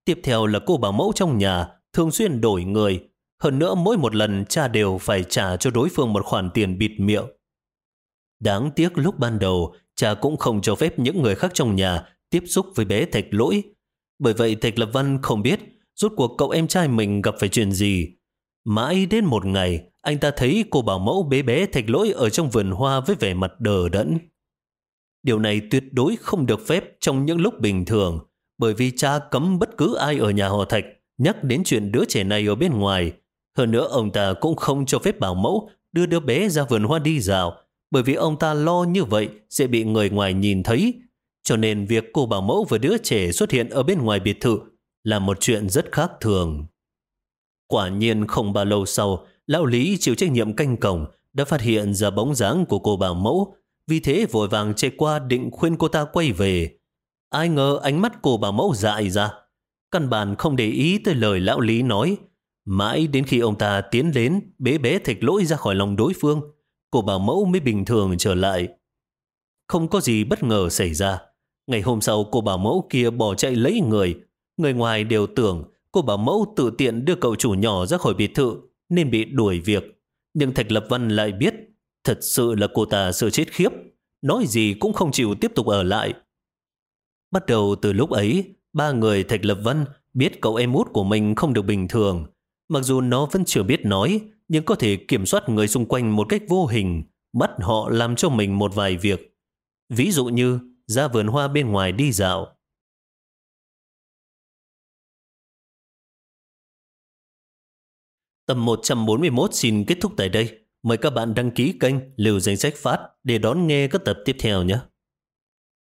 Tiếp theo là cô bảo mẫu trong nhà thường xuyên đổi người. Hơn nữa mỗi một lần cha đều phải trả cho đối phương một khoản tiền bịt miệng. Đáng tiếc lúc ban đầu, cha cũng không cho phép những người khác trong nhà tiếp xúc với bé Thạch Lỗi. Bởi vậy Thạch Lập Văn không biết rốt cuộc cậu em trai mình gặp phải chuyện gì. Mãi đến một ngày, anh ta thấy cô bảo mẫu bé bé Thạch Lỗi ở trong vườn hoa với vẻ mặt đờ đẫn. Điều này tuyệt đối không được phép trong những lúc bình thường, bởi vì cha cấm bất cứ ai ở nhà họ Thạch nhắc đến chuyện đứa trẻ này ở bên ngoài. Hơn nữa ông ta cũng không cho phép bảo mẫu đưa đứa bé ra vườn hoa đi dạo, bởi vì ông ta lo như vậy sẽ bị người ngoài nhìn thấy. Cho nên việc cô bảo mẫu và đứa trẻ xuất hiện ở bên ngoài biệt thự là một chuyện rất khác thường. Quả nhiên không bao lâu sau, lão Lý chịu trách nhiệm canh cổng đã phát hiện ra bóng dáng của cô bảo mẫu, vì thế vội vàng chạy qua định khuyên cô ta quay về. Ai ngờ ánh mắt cô bảo mẫu dại ra, Căn bản không để ý tới lời lão Lý nói. Mãi đến khi ông ta tiến đến, bế bế thạch lỗi ra khỏi lòng đối phương, cô bảo mẫu mới bình thường trở lại. Không có gì bất ngờ xảy ra. Ngày hôm sau cô bảo mẫu kia bỏ chạy lấy người. Người ngoài đều tưởng cô bảo mẫu tự tiện đưa cậu chủ nhỏ ra khỏi biệt thự nên bị đuổi việc. Nhưng Thạch Lập Văn lại biết thật sự là cô ta sợ chết khiếp. Nói gì cũng không chịu tiếp tục ở lại. Bắt đầu từ lúc ấy, Ba người Thạch Lập Văn biết cậu em út của mình không được bình thường. Mặc dù nó vẫn chưa biết nói, nhưng có thể kiểm soát người xung quanh một cách vô hình, bắt họ làm cho mình một vài việc. Ví dụ như ra vườn hoa bên ngoài đi dạo. Tập 141 xin kết thúc tại đây. Mời các bạn đăng ký kênh Liều Danh Sách Phát để đón nghe các tập tiếp theo nhé.